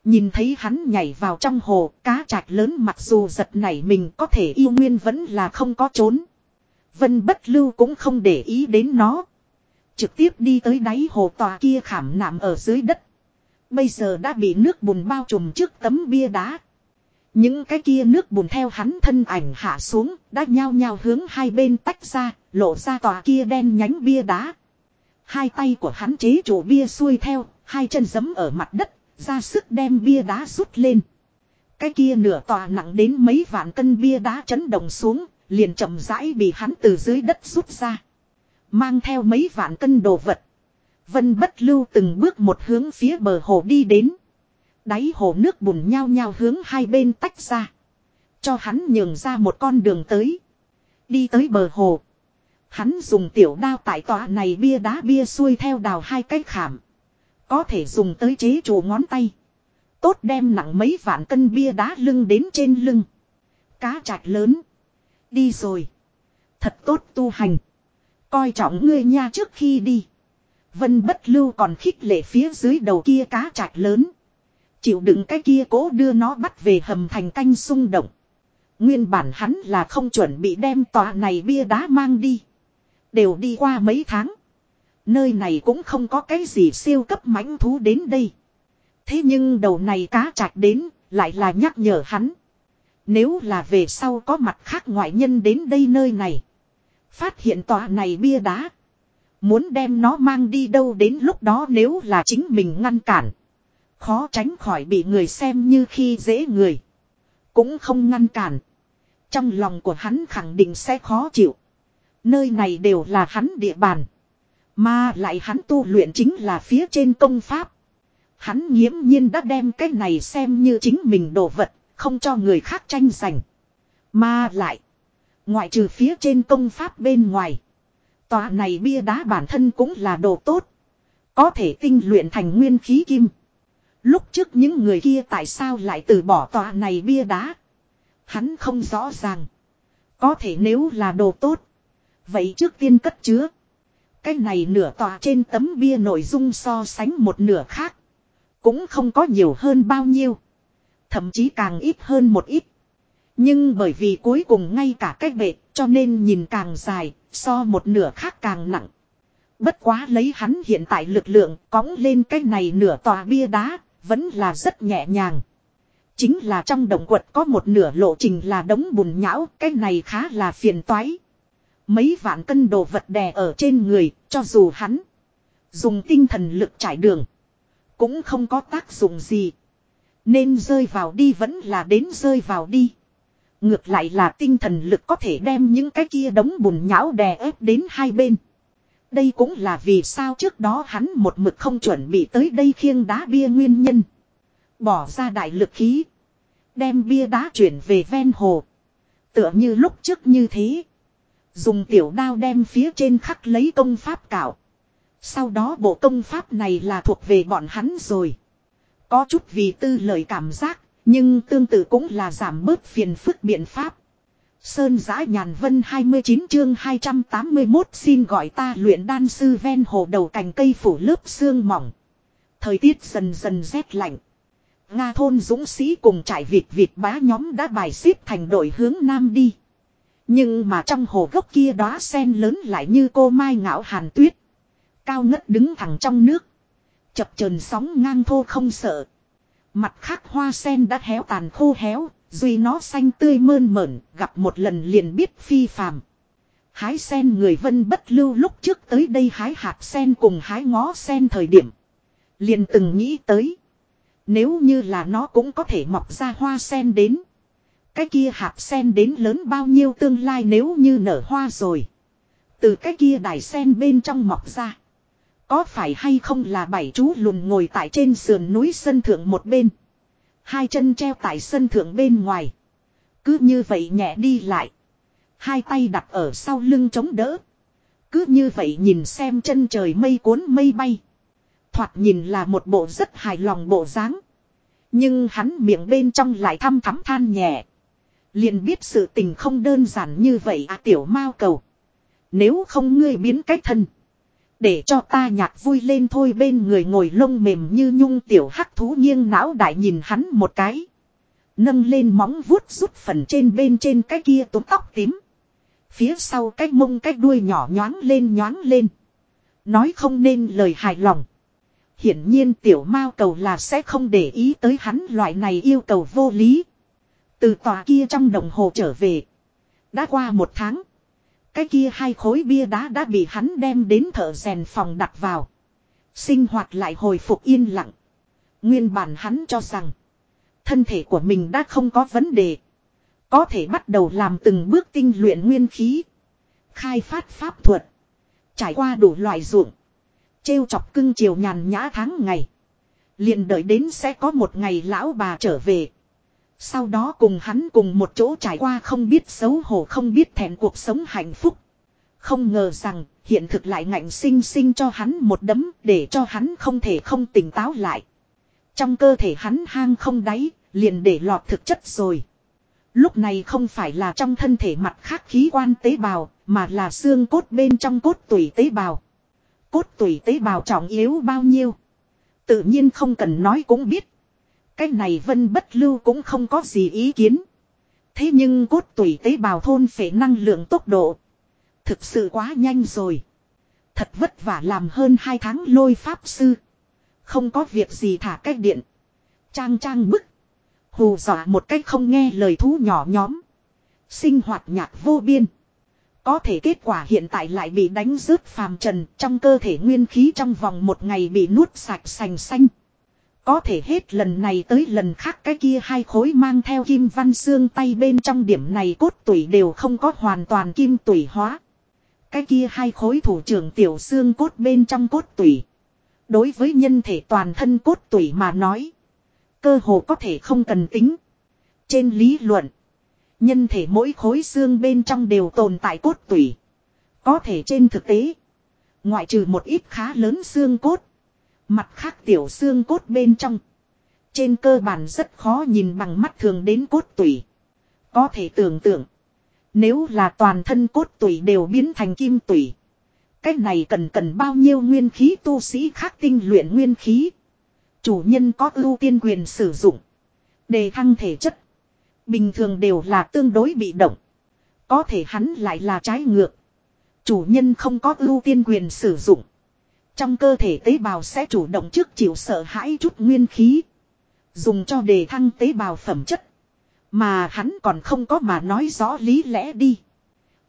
Nhìn thấy hắn nhảy vào trong hồ, cá trạch lớn mặc dù giật nảy mình có thể yêu nguyên vẫn là không có trốn. Vân bất lưu cũng không để ý đến nó. Trực tiếp đi tới đáy hồ tòa kia khảm nạm ở dưới đất. Bây giờ đã bị nước bùn bao trùm trước tấm bia đá. Những cái kia nước bùn theo hắn thân ảnh hạ xuống, đã nhao nhao hướng hai bên tách ra, lộ ra tòa kia đen nhánh bia đá. Hai tay của hắn chế chủ bia xuôi theo, hai chân giấm ở mặt đất, ra sức đem bia đá rút lên. Cái kia nửa tòa nặng đến mấy vạn cân bia đá chấn động xuống, liền chậm rãi bị hắn từ dưới đất rút ra. Mang theo mấy vạn cân đồ vật. Vân bất lưu từng bước một hướng phía bờ hồ đi đến. Đáy hồ nước bùn nhao nhao hướng hai bên tách ra. Cho hắn nhường ra một con đường tới. Đi tới bờ hồ. Hắn dùng tiểu đao tại tòa này bia đá bia xuôi theo đào hai cái khảm. Có thể dùng tới chế chủ ngón tay. Tốt đem nặng mấy vạn cân bia đá lưng đến trên lưng. Cá trạch lớn. Đi rồi. Thật tốt tu hành. Coi trọng ngươi nha trước khi đi. Vân bất lưu còn khích lệ phía dưới đầu kia cá trạch lớn. Chịu đựng cái kia cố đưa nó bắt về hầm thành canh xung động. Nguyên bản hắn là không chuẩn bị đem tòa này bia đá mang đi. Đều đi qua mấy tháng. Nơi này cũng không có cái gì siêu cấp mãnh thú đến đây. Thế nhưng đầu này cá trạch đến, lại là nhắc nhở hắn. Nếu là về sau có mặt khác ngoại nhân đến đây nơi này. Phát hiện tòa này bia đá. Muốn đem nó mang đi đâu đến lúc đó nếu là chính mình ngăn cản. Khó tránh khỏi bị người xem như khi dễ người. Cũng không ngăn cản. Trong lòng của hắn khẳng định sẽ khó chịu. Nơi này đều là hắn địa bàn. Mà lại hắn tu luyện chính là phía trên công pháp. Hắn nghiễm nhiên đã đem cái này xem như chính mình đồ vật, không cho người khác tranh giành. Mà lại, ngoại trừ phía trên công pháp bên ngoài. Tòa này bia đá bản thân cũng là đồ tốt. Có thể tinh luyện thành nguyên khí kim. Lúc trước những người kia tại sao lại từ bỏ tòa này bia đá. Hắn không rõ ràng. Có thể nếu là đồ tốt. Vậy trước tiên cất chứa. Cái này nửa tòa trên tấm bia nội dung so sánh một nửa khác. Cũng không có nhiều hơn bao nhiêu. Thậm chí càng ít hơn một ít. Nhưng bởi vì cuối cùng ngay cả cách bệ cho nên nhìn càng dài, so một nửa khác càng nặng. Bất quá lấy hắn hiện tại lực lượng cõng lên cái này nửa tòa bia đá, vẫn là rất nhẹ nhàng. Chính là trong động quật có một nửa lộ trình là đống bùn nhão, cái này khá là phiền toái. Mấy vạn cân đồ vật đè ở trên người, cho dù hắn dùng tinh thần lực trải đường, cũng không có tác dụng gì. Nên rơi vào đi vẫn là đến rơi vào đi. Ngược lại là tinh thần lực có thể đem những cái kia đống bùn nhão đè ép đến hai bên. Đây cũng là vì sao trước đó hắn một mực không chuẩn bị tới đây khiêng đá bia nguyên nhân. Bỏ ra đại lực khí. Đem bia đá chuyển về ven hồ. Tựa như lúc trước như thế. Dùng tiểu đao đem phía trên khắc lấy công pháp cạo. Sau đó bộ công pháp này là thuộc về bọn hắn rồi. Có chút vì tư lời cảm giác, nhưng tương tự cũng là giảm bớt phiền phức biện pháp. Sơn giã nhàn vân 29 chương 281 xin gọi ta luyện đan sư ven hồ đầu cành cây phủ lớp xương mỏng. Thời tiết dần dần rét lạnh. Nga thôn dũng sĩ cùng trải vịt vịt bá nhóm đã bài xếp thành đội hướng nam đi. Nhưng mà trong hồ gốc kia đóa sen lớn lại như cô mai ngạo hàn tuyết. Cao ngất đứng thẳng trong nước. Chập chờn sóng ngang thô không sợ. Mặt khác hoa sen đã héo tàn khô héo, duy nó xanh tươi mơn mởn, gặp một lần liền biết phi phàm. Hái sen người vân bất lưu lúc trước tới đây hái hạt sen cùng hái ngó sen thời điểm. Liền từng nghĩ tới. Nếu như là nó cũng có thể mọc ra hoa sen đến. Cái kia hạt sen đến lớn bao nhiêu tương lai nếu như nở hoa rồi. Từ cái kia đài sen bên trong mọc ra. Có phải hay không là bảy chú lùn ngồi tại trên sườn núi sân thượng một bên. Hai chân treo tại sân thượng bên ngoài. Cứ như vậy nhẹ đi lại. Hai tay đặt ở sau lưng chống đỡ. Cứ như vậy nhìn xem chân trời mây cuốn mây bay. Thoạt nhìn là một bộ rất hài lòng bộ dáng. Nhưng hắn miệng bên trong lại thăm thắm than nhẹ. Liền biết sự tình không đơn giản như vậy à tiểu mao cầu. Nếu không ngươi biến cách thân. Để cho ta nhạc vui lên thôi bên người ngồi lông mềm như nhung tiểu hắc thú nghiêng não đại nhìn hắn một cái. Nâng lên móng vuốt rút phần trên bên trên cái kia tốm tóc tím. Phía sau cái mông cái đuôi nhỏ nhoáng lên nhoáng lên. Nói không nên lời hài lòng. Hiển nhiên tiểu mao cầu là sẽ không để ý tới hắn loại này yêu cầu vô lý. Từ tòa kia trong đồng hồ trở về. Đã qua một tháng. Cái kia hai khối bia đá đã bị hắn đem đến thợ rèn phòng đặt vào. Sinh hoạt lại hồi phục yên lặng. Nguyên bản hắn cho rằng. Thân thể của mình đã không có vấn đề. Có thể bắt đầu làm từng bước tinh luyện nguyên khí. Khai phát pháp thuật. Trải qua đủ loại ruộng. Trêu chọc cưng chiều nhàn nhã tháng ngày. liền đợi đến sẽ có một ngày lão bà trở về. Sau đó cùng hắn cùng một chỗ trải qua không biết xấu hổ không biết thèm cuộc sống hạnh phúc. Không ngờ rằng hiện thực lại ngạnh sinh sinh cho hắn một đấm để cho hắn không thể không tỉnh táo lại. Trong cơ thể hắn hang không đáy, liền để lọt thực chất rồi. Lúc này không phải là trong thân thể mặt khác khí quan tế bào, mà là xương cốt bên trong cốt tủy tế bào. Cốt tủy tế bào trọng yếu bao nhiêu? Tự nhiên không cần nói cũng biết. Cái này vân bất lưu cũng không có gì ý kiến. Thế nhưng cốt tủy tế bào thôn phệ năng lượng tốc độ. Thực sự quá nhanh rồi. Thật vất vả làm hơn 2 tháng lôi pháp sư. Không có việc gì thả cách điện. Trang trang bức. Hù dọa một cách không nghe lời thú nhỏ nhóm. Sinh hoạt nhạc vô biên. Có thể kết quả hiện tại lại bị đánh rớt phàm trần trong cơ thể nguyên khí trong vòng một ngày bị nuốt sạch sành xanh. Có thể hết lần này tới lần khác cái kia hai khối mang theo kim văn xương tay bên trong điểm này cốt tủy đều không có hoàn toàn kim tủy hóa. Cái kia hai khối thủ trưởng tiểu xương cốt bên trong cốt tủy. Đối với nhân thể toàn thân cốt tủy mà nói. Cơ hồ có thể không cần tính. Trên lý luận. Nhân thể mỗi khối xương bên trong đều tồn tại cốt tủy. Có thể trên thực tế. Ngoại trừ một ít khá lớn xương cốt. Mặt khác tiểu xương cốt bên trong. Trên cơ bản rất khó nhìn bằng mắt thường đến cốt tủy. Có thể tưởng tượng. Nếu là toàn thân cốt tủy đều biến thành kim tủy. Cách này cần cần bao nhiêu nguyên khí tu sĩ khác tinh luyện nguyên khí. Chủ nhân có ưu tiên quyền sử dụng. Đề thăng thể chất. Bình thường đều là tương đối bị động. Có thể hắn lại là trái ngược. Chủ nhân không có ưu tiên quyền sử dụng. Trong cơ thể tế bào sẽ chủ động trước chịu sợ hãi chút nguyên khí. Dùng cho đề thăng tế bào phẩm chất. Mà hắn còn không có mà nói rõ lý lẽ đi.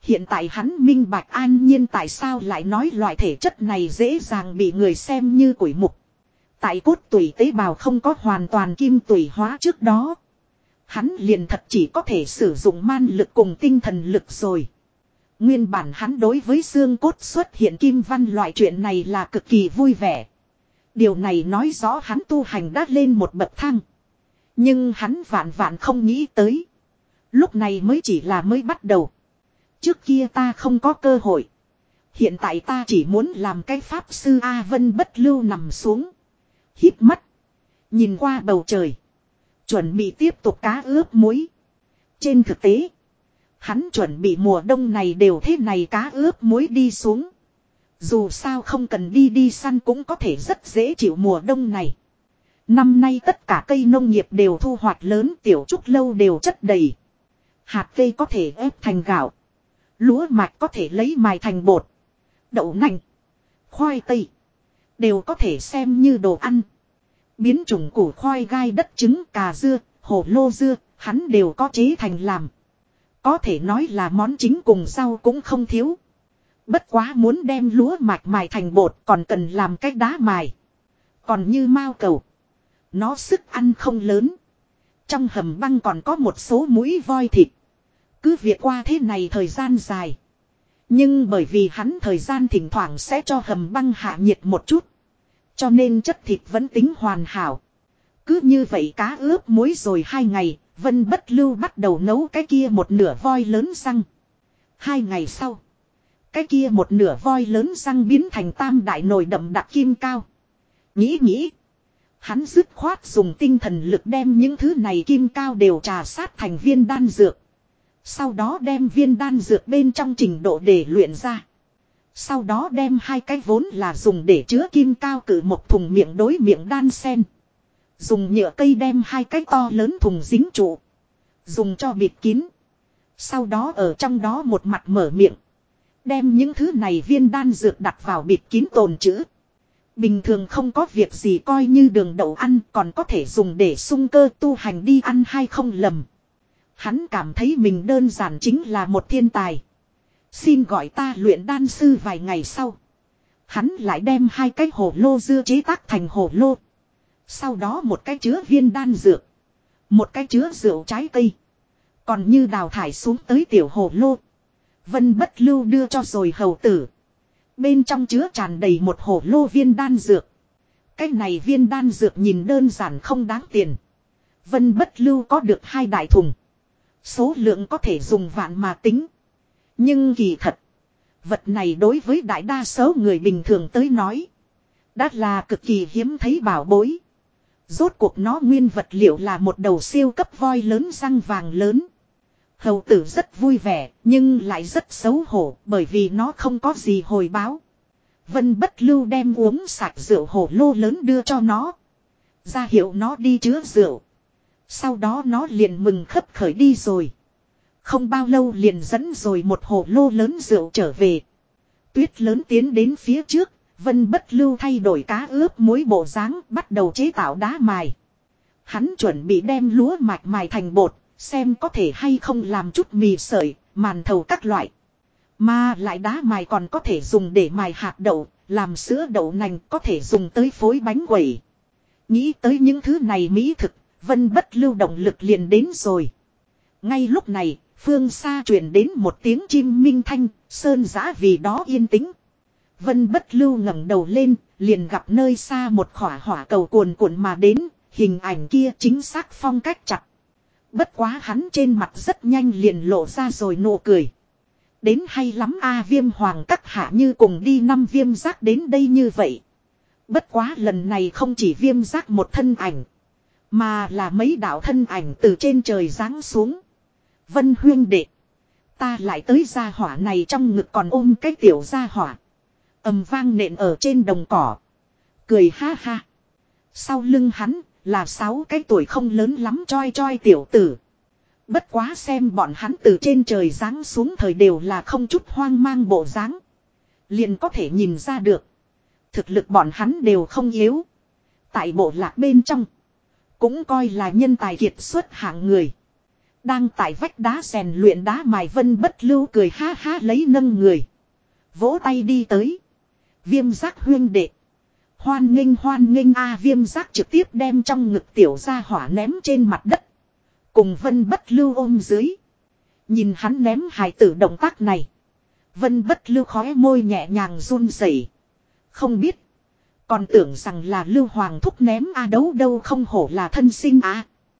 Hiện tại hắn minh bạch an nhiên tại sao lại nói loại thể chất này dễ dàng bị người xem như quỷ mục. Tại cốt tủy tế bào không có hoàn toàn kim tủy hóa trước đó. Hắn liền thật chỉ có thể sử dụng man lực cùng tinh thần lực rồi. Nguyên bản hắn đối với xương cốt xuất hiện kim văn loại chuyện này là cực kỳ vui vẻ. Điều này nói rõ hắn tu hành đã lên một bậc thang. Nhưng hắn vạn vạn không nghĩ tới. Lúc này mới chỉ là mới bắt đầu. Trước kia ta không có cơ hội. Hiện tại ta chỉ muốn làm cái pháp sư A Vân bất lưu nằm xuống. hít mắt. Nhìn qua bầu trời. Chuẩn bị tiếp tục cá ướp muối. Trên thực tế. Hắn chuẩn bị mùa đông này đều thế này cá ướp muối đi xuống. Dù sao không cần đi đi săn cũng có thể rất dễ chịu mùa đông này. Năm nay tất cả cây nông nghiệp đều thu hoạch lớn tiểu trúc lâu đều chất đầy. Hạt cây có thể ép thành gạo. Lúa mạch có thể lấy mài thành bột. Đậu nành. Khoai tây. Đều có thể xem như đồ ăn. Biến chủng củ khoai gai đất trứng cà dưa, hồ lô dưa, hắn đều có chế thành làm. Có thể nói là món chính cùng rau cũng không thiếu. Bất quá muốn đem lúa mạch mài thành bột còn cần làm cách đá mài. Còn như mao cầu. Nó sức ăn không lớn. Trong hầm băng còn có một số mũi voi thịt. Cứ việc qua thế này thời gian dài. Nhưng bởi vì hắn thời gian thỉnh thoảng sẽ cho hầm băng hạ nhiệt một chút. Cho nên chất thịt vẫn tính hoàn hảo. Cứ như vậy cá ướp muối rồi hai ngày, Vân Bất Lưu bắt đầu nấu cái kia một nửa voi lớn răng. Hai ngày sau, cái kia một nửa voi lớn răng biến thành tam đại nồi đậm đặc kim cao. Nghĩ nghĩ, hắn dứt khoát dùng tinh thần lực đem những thứ này kim cao đều trà sát thành viên đan dược. Sau đó đem viên đan dược bên trong trình độ để luyện ra. Sau đó đem hai cái vốn là dùng để chứa kim cao cử một thùng miệng đối miệng đan sen. Dùng nhựa cây đem hai cái to lớn thùng dính trụ. Dùng cho bịt kín. Sau đó ở trong đó một mặt mở miệng. Đem những thứ này viên đan dược đặt vào bịt kín tồn chữ. Bình thường không có việc gì coi như đường đậu ăn còn có thể dùng để sung cơ tu hành đi ăn hay không lầm. Hắn cảm thấy mình đơn giản chính là một thiên tài. Xin gọi ta luyện đan sư vài ngày sau. Hắn lại đem hai cái hồ lô dưa chế tác thành hồ lô. Sau đó một cái chứa viên đan dược. Một cái chứa rượu trái cây. Còn như đào thải xuống tới tiểu hồ lô. Vân bất lưu đưa cho rồi hầu tử. Bên trong chứa tràn đầy một hồ lô viên đan dược. Cái này viên đan dược nhìn đơn giản không đáng tiền. Vân bất lưu có được hai đại thùng. Số lượng có thể dùng vạn mà tính. Nhưng kỳ thật. Vật này đối với đại đa số người bình thường tới nói. Đã là cực kỳ hiếm thấy bảo bối. Rốt cuộc nó nguyên vật liệu là một đầu siêu cấp voi lớn răng vàng lớn. Hầu tử rất vui vẻ, nhưng lại rất xấu hổ, bởi vì nó không có gì hồi báo. Vân bất lưu đem uống sạch rượu hổ lô lớn đưa cho nó. Ra hiệu nó đi chứa rượu. Sau đó nó liền mừng khấp khởi đi rồi. Không bao lâu liền dẫn rồi một hồ lô lớn rượu trở về. Tuyết lớn tiến đến phía trước, Vân bất lưu thay đổi cá ướp muối bộ dáng bắt đầu chế tạo đá mài. Hắn chuẩn bị đem lúa mạch mài thành bột, xem có thể hay không làm chút mì sợi, màn thầu các loại. Mà lại đá mài còn có thể dùng để mài hạt đậu, làm sữa đậu nành có thể dùng tới phối bánh quẩy. Nghĩ tới những thứ này mỹ thực, vân bất lưu động lực liền đến rồi. Ngay lúc này, phương xa truyền đến một tiếng chim minh thanh, sơn giã vì đó yên tĩnh. Vân bất lưu ngẩng đầu lên, liền gặp nơi xa một khỏa hỏa cầu cuồn cuộn mà đến, hình ảnh kia chính xác phong cách chặt. Bất quá hắn trên mặt rất nhanh liền lộ ra rồi nụ cười. Đến hay lắm a viêm hoàng các hạ như cùng đi năm viêm giác đến đây như vậy. Bất quá lần này không chỉ viêm giác một thân ảnh. Mà là mấy đạo thân ảnh từ trên trời giáng xuống. Vân huyên đệ. Ta lại tới gia hỏa này trong ngực còn ôm cái tiểu gia hỏa ầm vang nện ở trên đồng cỏ. Cười ha ha. Sau lưng hắn là sáu cái tuổi không lớn lắm choi choi tiểu tử. Bất quá xem bọn hắn từ trên trời giáng xuống thời đều là không chút hoang mang bộ dáng Liền có thể nhìn ra được. Thực lực bọn hắn đều không yếu. Tại bộ lạc bên trong. Cũng coi là nhân tài kiệt xuất hạng người. Đang tại vách đá rèn luyện đá mài vân bất lưu cười ha ha lấy nâng người. Vỗ tay đi tới. Viêm giác huyên đệ. Hoan nghênh hoan nghênh a viêm giác trực tiếp đem trong ngực tiểu ra hỏa ném trên mặt đất. Cùng vân bất lưu ôm dưới. Nhìn hắn ném hài tử động tác này. Vân bất lưu khóe môi nhẹ nhàng run rẩy. Không biết. Còn tưởng rằng là lưu hoàng thúc ném a đấu đâu không hổ là thân sinh a